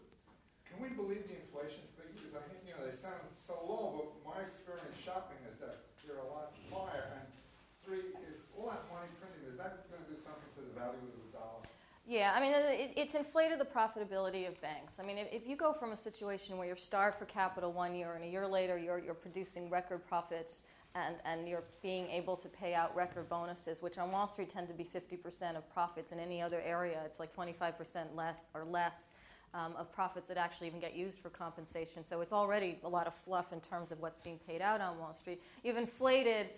can we believe the inflation figures? I think, you know, they sound so low, but my experience shopping is that they're a lot higher. And three, is all that money printing, is that gonna do something to the value of the dollar? Yeah, I mean, it, it's inflated the profitability of banks. I mean, if, if you go from a situation where you're starved for capital one year and a year later you're, you're producing record profits and, and you're being able to pay out record bonuses, which on Wall Street tend to be 50% of profits, in any other area it's like 25% less or less um, of profits that actually even get used for compensation. So it's already a lot of fluff in terms of what's being paid out on Wall Street. You've inflated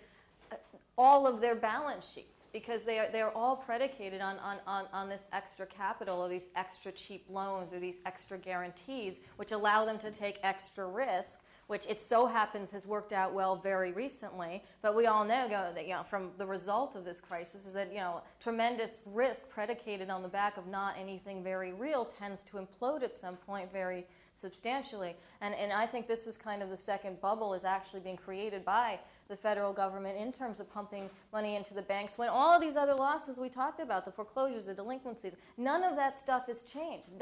uh, all of their balance sheets because they are, they're all predicated on, on, on, on this extra capital or these extra cheap loans or these extra guarantees, which allow them to take extra risk, which it so happens has worked out well very recently. But we all know that you know, from the result of this crisis is that you know, tremendous risk predicated on the back of not anything very real tends to implode at some point very substantially. And, and I think this is kind of the second bubble is actually being created by the federal government in terms of pumping money into the banks when all these other losses we talked about, the foreclosures, the delinquencies, none of that stuff has changed.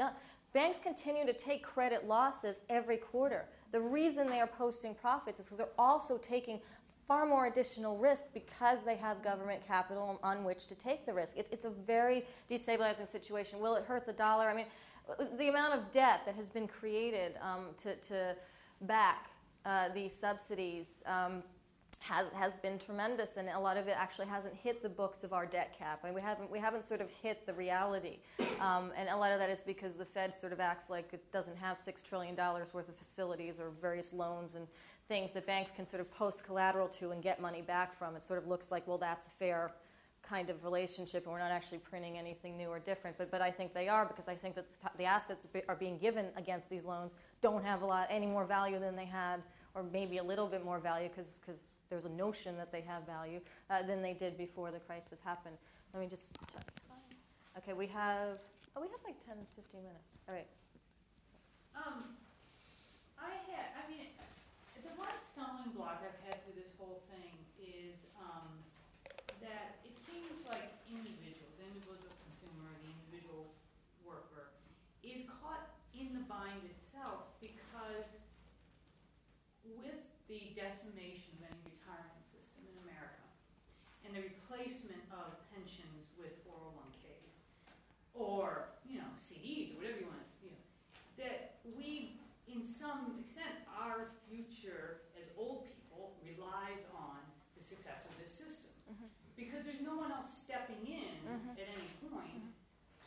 Banks continue to take credit losses every quarter. The reason they are posting profits is because they're also taking far more additional risk because they have government capital on which to take the risk. It's, it's a very destabilizing situation. Will it hurt the dollar? I mean, the amount of debt that has been created um, to, to back uh, these subsidies um, has, has been tremendous, and a lot of it actually hasn't hit the books of our debt cap. I mean, we haven't we haven't sort of hit the reality, um, and a lot of that is because the Fed sort of acts like it doesn't have six trillion dollars worth of facilities or various loans and things that banks can sort of post collateral to and get money back from. It sort of looks like well that's a fair kind of relationship, and we're not actually printing anything new or different. But but I think they are because I think that the, the assets are being given against these loans don't have a lot any more value than they had, or maybe a little bit more value because there's a notion that they have value uh, than they did before the crisis happened. Let me just check. Okay, we have, oh, we have like 10, 15 minutes. All right. Um, I had, I mean, the one stumbling block I've had through this whole thing is, um, that it seems like individuals, individual consumer, the individual worker, is caught in the bind itself because with the decimation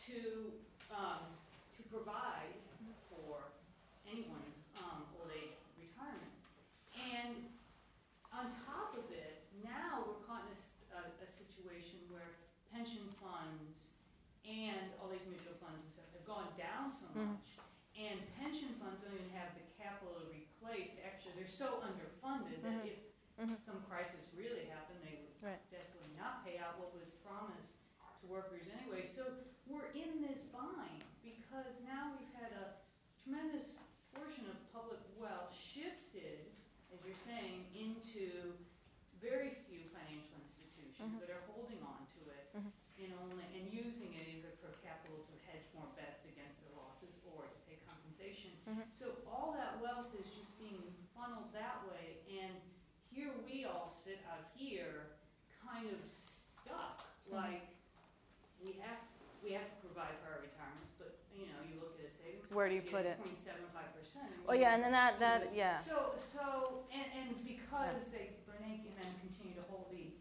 to, um, to provide for anyone's um, old age retirement. And on top of it, now we're caught in a, a, a situation where pension funds and all these mutual funds and stuff have gone down so hmm. much. And pension funds don't even have the capital to replace, actually, they're so underfunded that Mhm. if Mhm. some crisis really happened, they would Right. definitely not pay out what was promised to workers anyway. So very few financial institutions Mhm. that are holding on to it Mhm. and only, and using it either for capital to hedge more bets against their losses or to pay compensation. Mhm. So all that wealth is just being funneled that way and here we all sit out here kind of stuck, like, we have, we have to provide for our retirements, but, you know, you look at a savings. Where do you put it? Point seven five percent. Oh, yeah, and then that, that, yeah. So, so, and, and because they, Bernanke and them continue to hold the,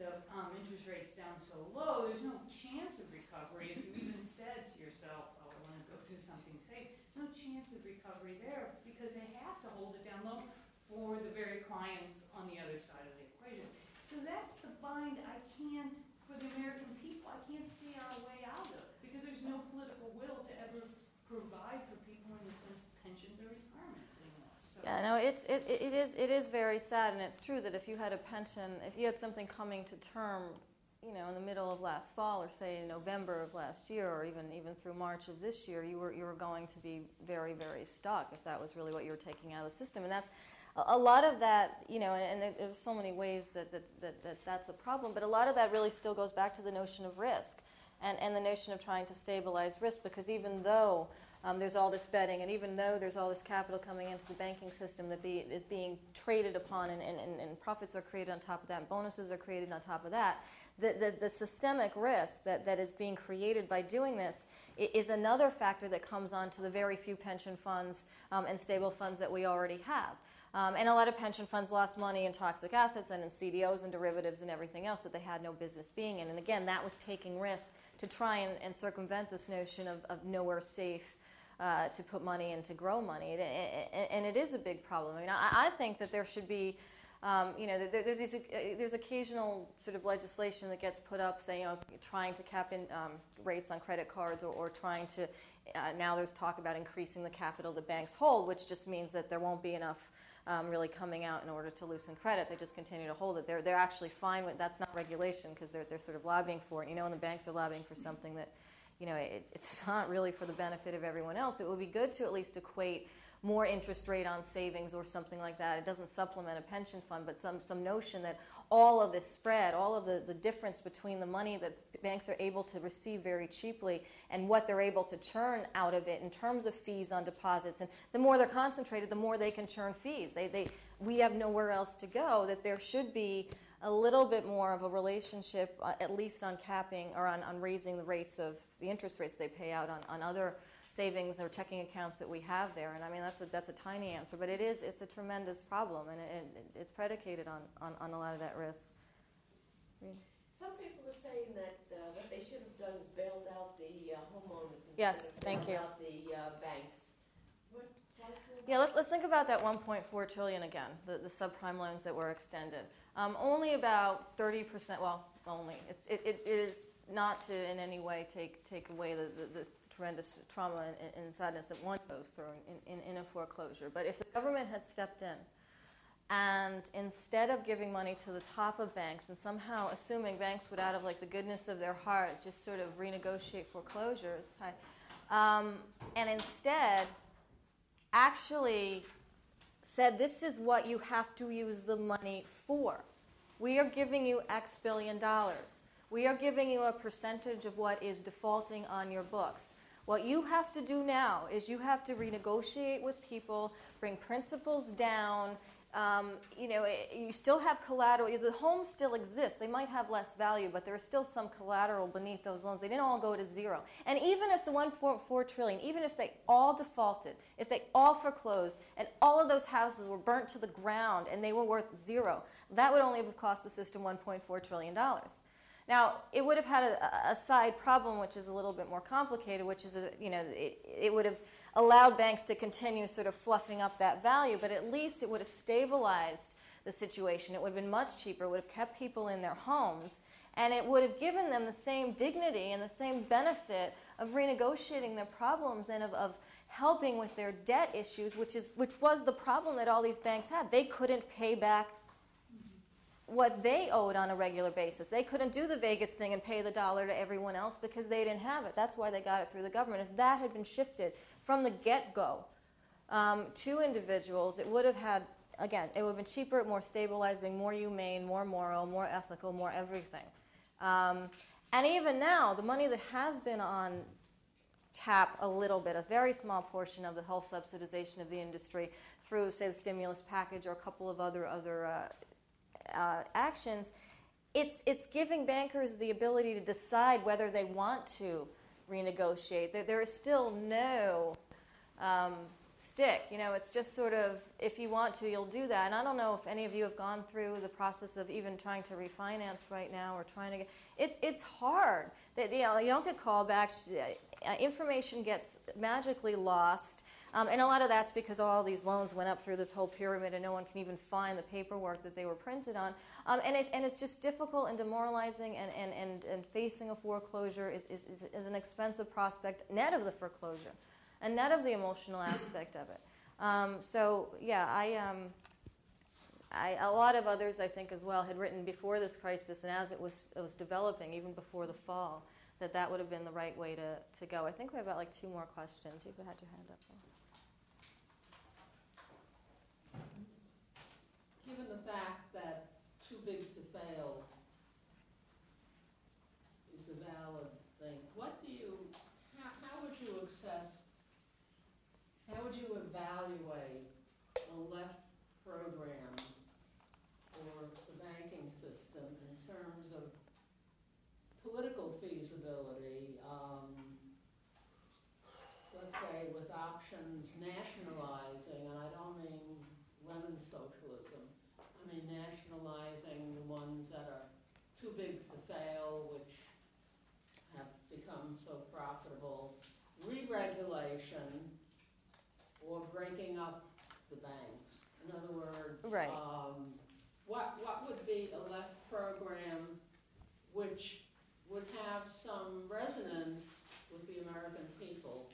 the, um, interest rates down so low, there's no chance of recovery. If you even said to yourself, oh, I wanna go do something safe, there's no chance of recovery there because they have to hold it down low for the very clients on the other side of the equation. So that's the bind I can't, for the American people, I can't see our way out of, because there's no political will to ever provide for people in the sense of pensions or retirement anymore, so. Yeah, no, it's, it, it is, it is very sad, and it's true that if you had a pension, if you had something coming to term, you know, in the middle of last fall, or say in November of last year, or even, even through March of this year, you were, you were going to be very, very stuck if that was really what you were taking out of the system. And that's, a, a lot of that, you know, and, and there's so many ways that, that, that, that that's a problem, but a lot of that really still goes back to the notion of risk and, and the notion of trying to stabilize risk because even though um, there's all this betting and even though there's all this capital coming into the banking system that be, is being traded upon and, and, and, profits are created on top of that and bonuses are created on top of that, the, the, the systemic risk that, that is being created by doing this is another factor that comes onto the very few pension funds um, and stable funds that we already have. Um, and a lot of pension funds lost money in toxic assets and in CDOs and derivatives and everything else that they had no business being in. And again, that was taking risk to try and, and circumvent this notion of, of nowhere safe uh, to put money and to grow money. And, it is a big problem. I mean, I, I think that there should be. Um, you know, there, there's, these, uh, there's occasional sort of legislation that gets put up saying, you know, trying to cap in um, rates on credit cards or, or trying to, uh, now there's talk about increasing the capital the banks hold, which just means that there won't be enough um, really coming out in order to loosen credit. They just continue to hold it. They're, they're actually fine with that's not regulation because they're, they're sort of lobbying for it. You know, when the banks are lobbying for something that, you know, it, it's not really for the benefit of everyone else. It would be good to at least equate more interest rate on savings or something like that. It doesn't supplement a pension fund, but some, some notion that all of this spread, all of the, the difference between the money that banks are able to receive very cheaply and what they're able to churn out of it in terms of fees on deposits. And the more they're concentrated, the more they can churn fees. They, they, we have nowhere else to go, that there should be a little bit more of a relationship, uh, at least on capping or on, on raising the rates of the interest rates they pay out on, on other savings or checking accounts that we have there. And I mean, that's a, that's a tiny answer, but it is, it's a tremendous problem and it, it, it's predicated on, on, on a lot of that risk. Some people are saying that uh, what they should have done is bailed out the uh, homeowners Yes, instead thank you. out the uh, banks. What, Yeah, let's, let's think about that 1.4 trillion again, the, the subprime loans that were extended. Um, only about 30%, well, only, it's, it, it is not to in any way take, take away the, the, the tremendous trauma and, and sadness that one goes through in, in, in a foreclosure. But if the government had stepped in and instead of giving money to the top of banks and somehow assuming banks would out of like the goodness of their heart just sort of renegotiate foreclosures, hi, um, and instead actually said, This is what you have to use the money for. We are giving you X billion dollars. We are giving you a percentage of what is defaulting on your books. What you have to do now is you have to renegotiate with people, bring principles down. Um, you know, it, you still have collateral. The homes still exist. They might have less value, but there is still some collateral beneath those loans. They didn't all go to zero. And even if the 1.4 trillion, even if they all defaulted, if they all foreclosed, and all of those houses were burnt to the ground and they were worth zero, that would only have cost the system 1.4 trillion dollars. Now, it would have had a, a side problem, which is a little bit more complicated, which is, that, you know, it, it would have allowed banks to continue sort of fluffing up that value, but at least it would have stabilized the situation. It would have been much cheaper, it would have kept people in their homes, and it would have given them the same dignity and the same benefit of renegotiating their problems and of, of helping with their debt issues, which is which was the problem that all these banks had. They couldn't pay back what they owed on a regular basis. They couldn't do the Vegas thing and pay the dollar to everyone else because they didn't have it. That's why they got it through the government. If that had been shifted from the get-go um, to individuals, it would have had again, it would have been cheaper, more stabilizing, more humane, more moral, more ethical, more everything. Um, and even now, the money that has been on tap a little bit, a very small portion of the health subsidization of the industry through, say, the stimulus package or a couple of other other uh, uh, actions, it's it's giving bankers the ability to decide whether they want to renegotiate. There, there is still no um, stick. You know, it's just sort of if you want to, you'll do that. And I don't know if any of you have gone through the process of even trying to refinance right now or trying to get. It's it's hard. That you know you don't get callbacks. Uh, information gets magically lost. Um, and a lot of that's because all these loans went up through this whole pyramid and no one can even find the paperwork that they were printed on. Um, and, it, and it's just difficult and demoralizing, and, and, and, and facing a foreclosure is, is, is, is an expensive prospect, net of the foreclosure and net of the emotional aspect of it. Um, so yeah, I, um, I, a lot of others I think as well had written before this crisis and as it was, it was developing, even before the fall, that that would have been the right way to, to go. I think we have about like two more questions. You've had your hand up. Given the fact that too big to fail is a valid thing, what do you, how, how would you assess, how would you evaluate a left program or the banking system in terms of political feasibility, um, let's say with options nationalizing, and I don't mean lemon socialism, I mean nationalizing the ones that are too big to fail, which have become so profitable, re-regulation, or breaking up the banks. In other words, Right. um, what, what would be a left program which would have some resonance with the American people,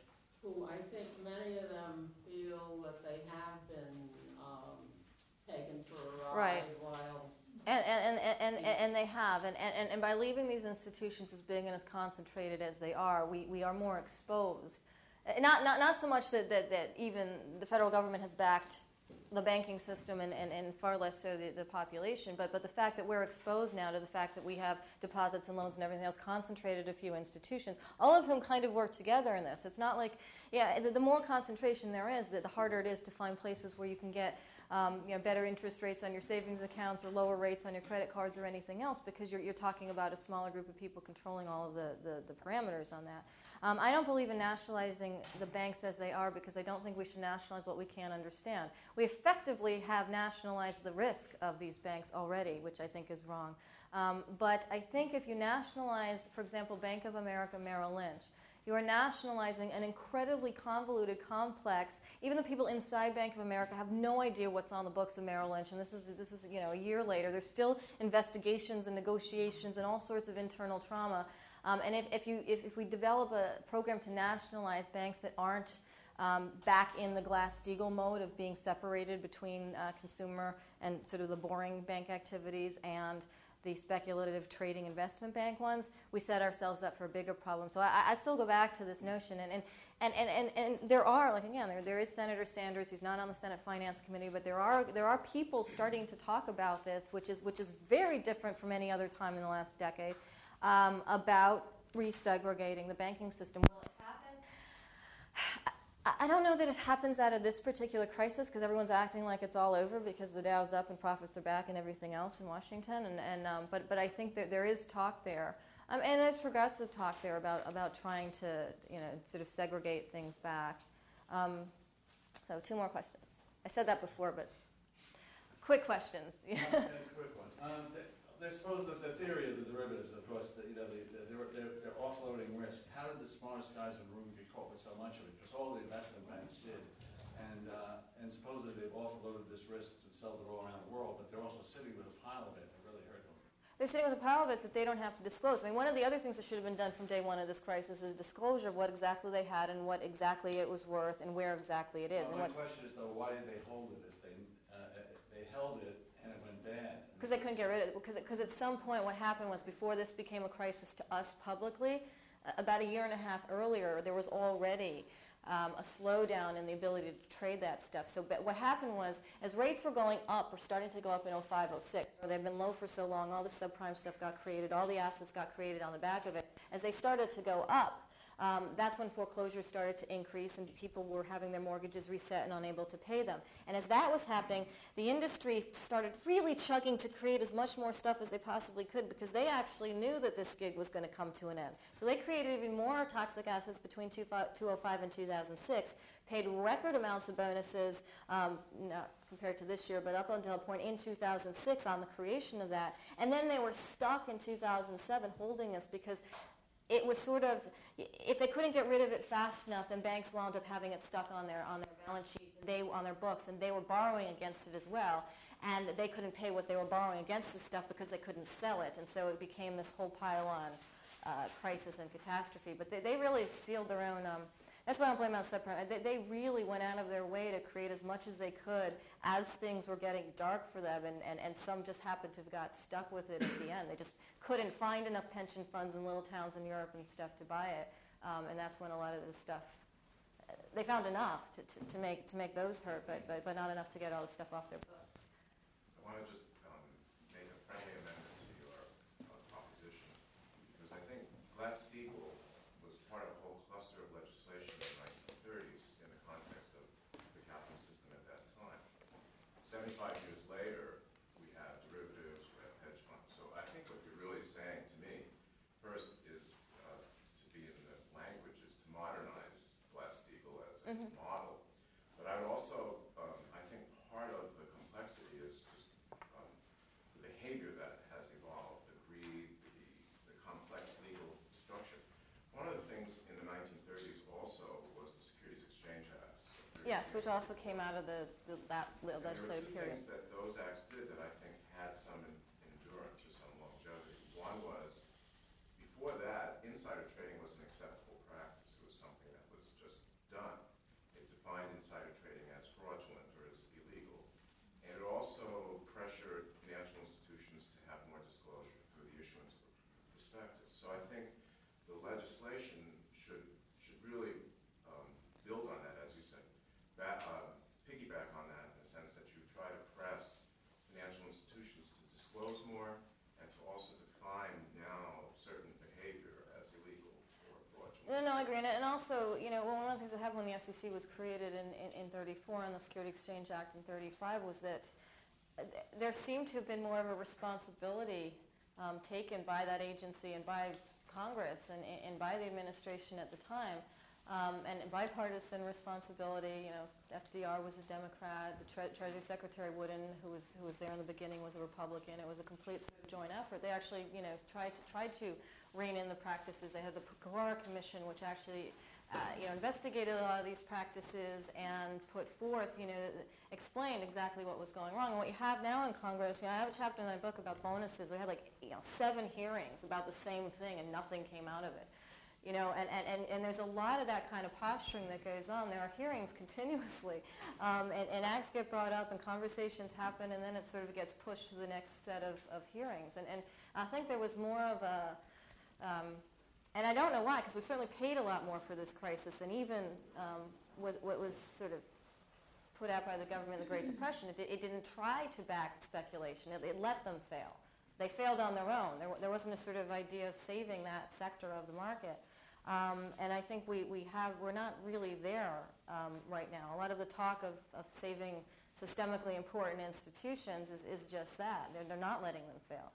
who I think many of them feel that they have been um, taken for a Right. ride while. And, and, and, and, and, and they have. And, and, and by leaving these institutions as big and as concentrated as they are, we, we are more exposed. Uh, Not, not, not so much that, that, that even the federal government has backed the banking system and, and, and far less so the, the population, but, but the fact that we're exposed now to the fact that we have deposits and loans and everything else concentrated a few institutions, all of whom kind of work together in this. It's not like, yeah, the, the more concentration there is, the, the harder it is to find places where you can get um, you know, better interest rates on your savings accounts or lower rates on your credit cards or anything else because you're, you're talking about a smaller group of people controlling all of the, the, the parameters on that. Um, I don't believe in nationalizing the banks as they are because I don't think we should nationalize what we can't understand. We effectively have nationalized the risk of these banks already, which I think is wrong. Um, but I think if you nationalize, for example, Bank of America Merrill Lynch, you are nationalizing an incredibly convoluted, complex. Even the people inside Bank of America have no idea what's on the books of Merrill Lynch, and this is this is you know a year later. There's still investigations and negotiations and all sorts of internal trauma. Um, and if, if you if, if we develop a program to nationalize banks that aren't um, back in the Glass-Steagall mode of being separated between uh, consumer and sort of the boring bank activities and the speculative trading investment bank ones, we set ourselves up for a bigger problem. So I, I still go back to this notion, and, and, and, and, and, there are, like again, there, there is Senator Sanders. He's not on the Senate Finance Committee, but there are there are people starting to talk about this, which is which is very different from any other time in the last decade, um, about resegregating the banking system. Will? I don't know that it happens out of this particular crisis because everyone's acting like it's all over because the Dow's up and profits are back and everything else in Washington. And, and um, but but I think that there is talk there, um, and there's progressive talk there about about trying to you know sort of segregate things back. Um, so two more questions. I said that before, but quick questions. Uh, That's a quick one. Um, I suppose that the theory of the derivatives, of course, that, you know, the- the- they're, they're, they're offloading risk. How did the smartest guys in the room get caught with so much of it? The investment banks did. And, uh, and supposedly they've offloaded this risk to sell it all around the world, but they're also sitting with a pile of it that really hurt them. They're sitting with a pile of it that they don't have to disclose. I mean, one of the other things that should have been done from day one of this crisis is disclosure of what exactly they had and what exactly it was worth and where exactly it is. Well, and my question is though, why did they hold it if they, uh, uh, they held it and it went bad? Because they couldn't get rid of it. Because, because at some point what happened was before this became a crisis to us publicly, about a year and a half earlier, there was already um, a slowdown in the ability to trade that stuff. So but what happened was, as rates were going up, or starting to go up in 05, 06, or they've been low for so long, all the subprime stuff got created, all the assets got created on the back of it. As they started to go up, um, that's when foreclosures started to increase and people were having their mortgages reset and unable to pay them. And as that was happening, the industry started really chugging to create as much more stuff as they possibly could because they actually knew that this gig was going to come to an end. So they created even more toxic assets between 2005 and 2006, paid record amounts of bonuses, um, not compared to this year, but up until a point in 2006 on the creation of that. And then they were stuck in 2007 holding this because it was sort of, if they couldn't get rid of it fast enough, then banks wound up having it stuck on their, on their balance sheets, and they, on their books, and they were borrowing against it as well. And they couldn't pay what they were borrowing against the stuff because they couldn't sell it. And so it became this whole pile-on uh, crisis and catastrophe. But they, they really sealed their own, um, that's why I don't blame it on subprime. They, they really went out of their way to create as much as they could as things were getting dark for them, and, and, and some just happened to have got stuck with it at the end. They just couldn't find enough pension funds in little towns in Europe and stuff to buy it, um, and that's when a lot of this stuff, they found enough to, to, to make, to make those hurt, but, but, but not enough to get all the stuff off their books. I want to just um, make a friendly amendment to your uh, proposition, because I think Glass-Steagall was part of a whole cluster of legislation in the 1930s in the context of the capital system at that time. 75 years later, we have derivatives, we have hedge funds. So I think what you're really saying to me, first is uh, to be in the language, is to modernize Glass-Steagall as a Mhm. model. But I would also, um, I think part of the complexity is just um, the behavior that has evolved, the greed, the, the complex legal structure. One of the things in the 1930s also was the Securities Exchange Acts. of 30 Yes, which also came out of the, the that And legislative There were period. two things that those acts did that I think had some en- endurance or some longevity. One was, before that, insider trading was an acceptable practice. It was something that was just done. It defined insider trading as fraudulent or as illegal. And it also pressured financial institutions to have more disclosure through the issuance of prospectus. So I think the legislation should, should really um, build on that, as you said, ba- uh, piggyback on that in the sense that you try to press financial institutions to disclose more and to also define now certain behavior as illegal or fraudulent. No, no, I agree. And and also, you know, one of the things that happened when the SEC was created in, in, in 34 and the Security Exchange Act in 35 was that uh, there seemed to have been more of a responsibility um, taken by that agency and by Congress and, and by the administration at the time. Um, and bipartisan responsibility, you know, FDR was a Democrat, the Tre- Treasury Secretary Woodin, who was, who was there in the beginning, was a Republican. It was a complete joint effort. They actually, you know, tried to, tried to rein in the practices. They had the Pecora Commission, which actually, uh, you know, investigated a lot of these practices and put forth, you know, explained exactly what was going wrong. And what you have now in Congress, you know, I have a chapter in my book about bonuses. We had like, you know, seven hearings about the same thing and nothing came out of it. You know, and, and, and, and there's a lot of that kind of posturing that goes on. There are hearings continuously, um, and, and acts get brought up and conversations happen, and then it sort of gets pushed to the next set of, of hearings. And, and I think there was more of a, um, and I don't know why, because we've certainly paid a lot more for this crisis than even um, was, what was sort of put out by the government in the Great Depression. It, it didn't try to back speculation. It, it let them fail. They failed on their own. There, there wasn't a sort of idea of saving that sector of the market. Um, and I think we, we have, we're not really there um, right now. A lot of the talk of, of saving systemically important institutions is, is just that. They're, they're not letting them fail.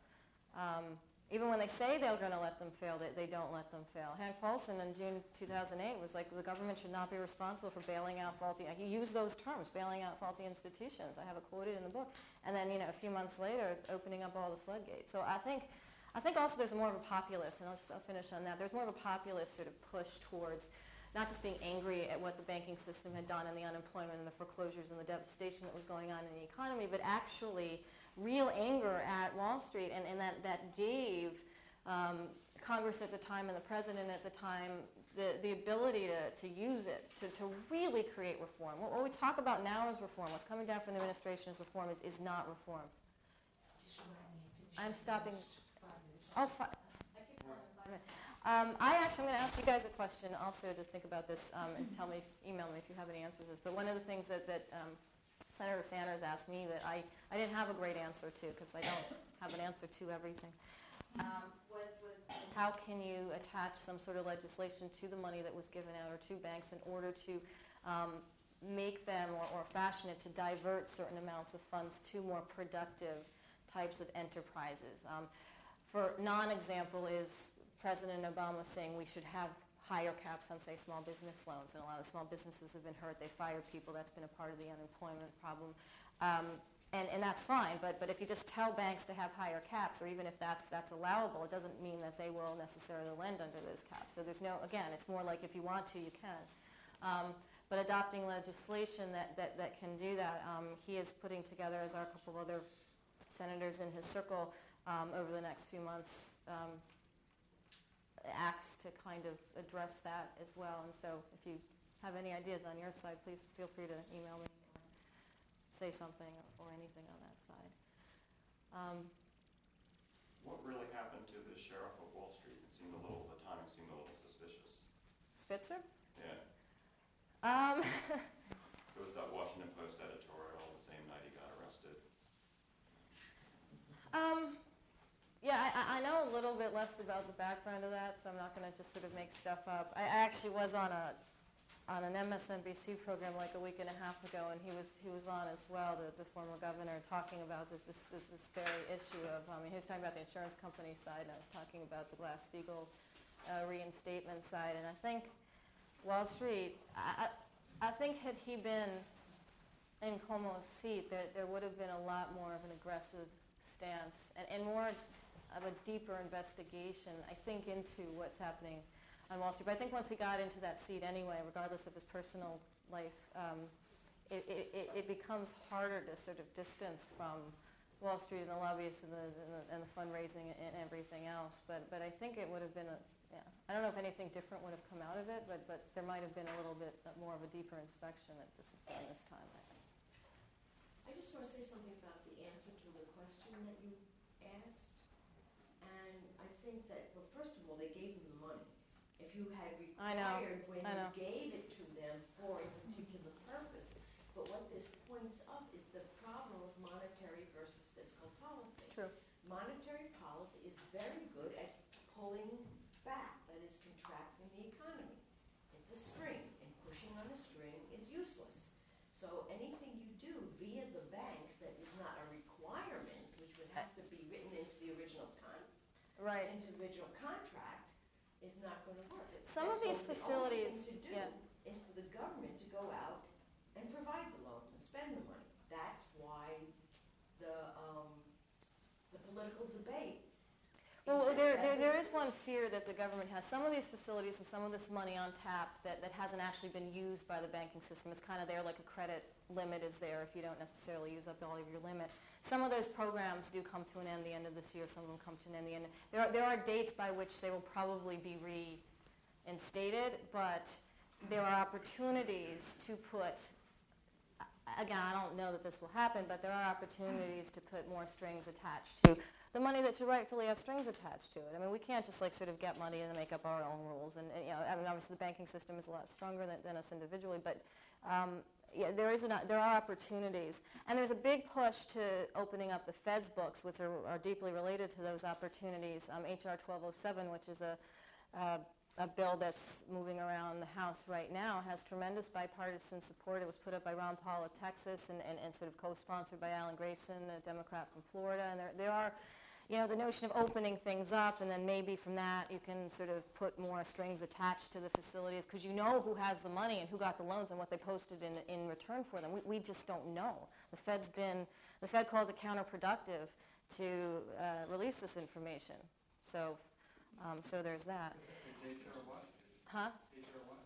Um, even when they say they're going to let them fail, they, they don't let them fail. Hank Paulson in June 2008 was like, the government should not be responsible for bailing out faulty, he used those terms, bailing out faulty institutions. I have it quoted in the book. And then, you know, a few months later, opening up all the floodgates. So I think, I think also there's more of a populist, and I'll, just, I'll finish on that, there's more of a populist sort of push towards not just being angry at what the banking system had done and the unemployment and the foreclosures and the devastation that was going on in the economy, but actually real anger at Wall Street, and, and that, that gave um, Congress at the time and the president at the time the, the ability to, to use it, to, to really create reform. What, what we talk about now is reform. What's coming down from the administration is reform, is, is not reform. Just remind me to finish I'm stopping- Oh, fi- um, I actually, I'm going to ask you guys a question also to think about this um, and tell me, email me if you have any answers to this. But one of the things that, that um, Senator Sanders asked me that I, I didn't have a great answer to because I don't have an answer to everything, um, was, was how can you attach some sort of legislation to the money that was given out or to banks in order to um, make them or, or fashion it to divert certain amounts of funds to more productive types of enterprises. Um, for non-example is President Obama saying we should have higher caps on, say, small business loans. And a lot of small businesses have been hurt. They fired people. That's been a part of the unemployment problem. Um, and, and that's fine, but, but if you just tell banks to have higher caps, or even if that's, that's allowable, it doesn't mean that they will necessarily lend under those caps. So there's no, again, it's more like if you want to, you can. Um, but adopting legislation that, that, that can do that, um, he is putting together, as are a couple of other senators in his circle, um, over the next few months, um, acts to kind of address that as well. And so if you have any ideas on your side, please feel free to email me or say something or anything on that side. Um, What really happened to the sheriff of Wall Street? It seemed a little, the timing seemed a little suspicious. Spitzer? Yeah, Um, there was that Washington Post editorial the same night he got arrested. Um, yeah, I- I, know a little bit less about the background of that, so I'm not going to just sort of make stuff up. I I actually was on a on an MSNBC program like a week and a half ago, and he was he was on as well, the, the former governor, talking about this this this, this very issue of. I mean, he was talking about the insurance company side, and I was talking about the Glass Steagall uh, reinstatement side, and I think Wall Street. I, I, I think had he been in Cuomo's seat, there, there would have been a lot more of an aggressive stance and, and more of a deeper investigation, I think, into what's happening on Wall Street. But I think once he got into that seat anyway, regardless of his personal life, um, it, it, it- becomes harder to sort of distance from Wall Street and the lobbyists and the, and the, and the fundraising and everything else. But, but I think it would have been a, yeah, I don't know if anything different would have come out of it, but, but there might have been a little bit more of a deeper inspection at this, during this time. I just want to say something about the answer to the question that you asked. Think that, well, first of all, they gave them the money. If you had I know, required when I you gave it to them for a particular purpose. But what this points up is the problem of monetary versus fiscal policy. True. Monetary policy is very good at pulling back, that is contracting the economy. It's a string, and pushing on a string is useless. So anything you do via the banks that is not a requirement, which would have to be written into the original con, Right. original contract, is not going to work. Some of these facilities, The only thing to yeah. do is for the government to go out and provide the loans and spend the money. That's why the, um, the political debate Well, there, there, there is one fear that the government has. Some of these facilities and some of this money on tap that, that hasn't actually been used by the banking system. It's kind of there like a credit limit is there if you don't necessarily use up all of your limit. Some of those programs do come to an end the end of this year. Some of them come to an end the end. There are, there are dates by which they will probably be reinstated, but there are opportunities to put again, I don't know that this will happen, but there are opportunities to put more strings attached to the money that should rightfully have strings attached to it. I mean, we can't just like sort of get money and make up our own rules. And, and, you know, I mean, obviously the banking system is a lot stronger than, than us individually, but um, yeah, there is an, there are opportunities, and there's a big push to opening up the Fed's books, which are, are deeply related to those opportunities. Um, HR 1207, which is a uh, a bill that's moving around the House right now has tremendous bipartisan support. It was put up by Ron Paul of Texas and, and, and sort of co-sponsored by Alan Grayson, a Democrat from Florida. And there, there are, you know, the notion of opening things up and then maybe from that you can sort of put more strings attached to the facilities because you know who has the money and who got the loans and what they posted in, in return for them. We, we just don't know. The Fed's been, the Fed called it counterproductive to uh, release this information. So, um, so there's that. It's HR what? Huh? HR what?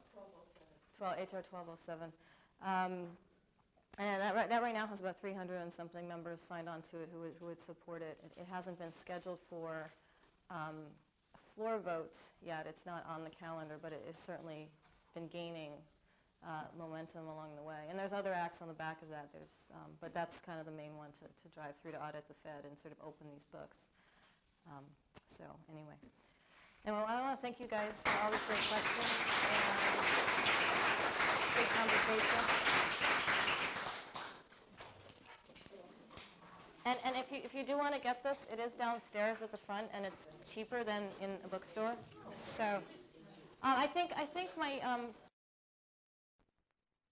12, HR 1207. Um, And that, right- that right now has about 300 and something members signed on to it who would, who would support it. It- It hasn't been scheduled for um, floor vote yet. It's not on the calendar, but it- it's certainly been gaining uh, momentum along the way. And there's other acts on the back of that. There's, um, but that's kind of the main one to, to drive through to audit the Fed and sort of open these books. Um, so anyway, and well, I want to thank you guys for all these great questions and great conversation. And, and if you, if you do want to get this, it is downstairs at the front, and it's cheaper than in a bookstore. So, uh, I think, I think my, um,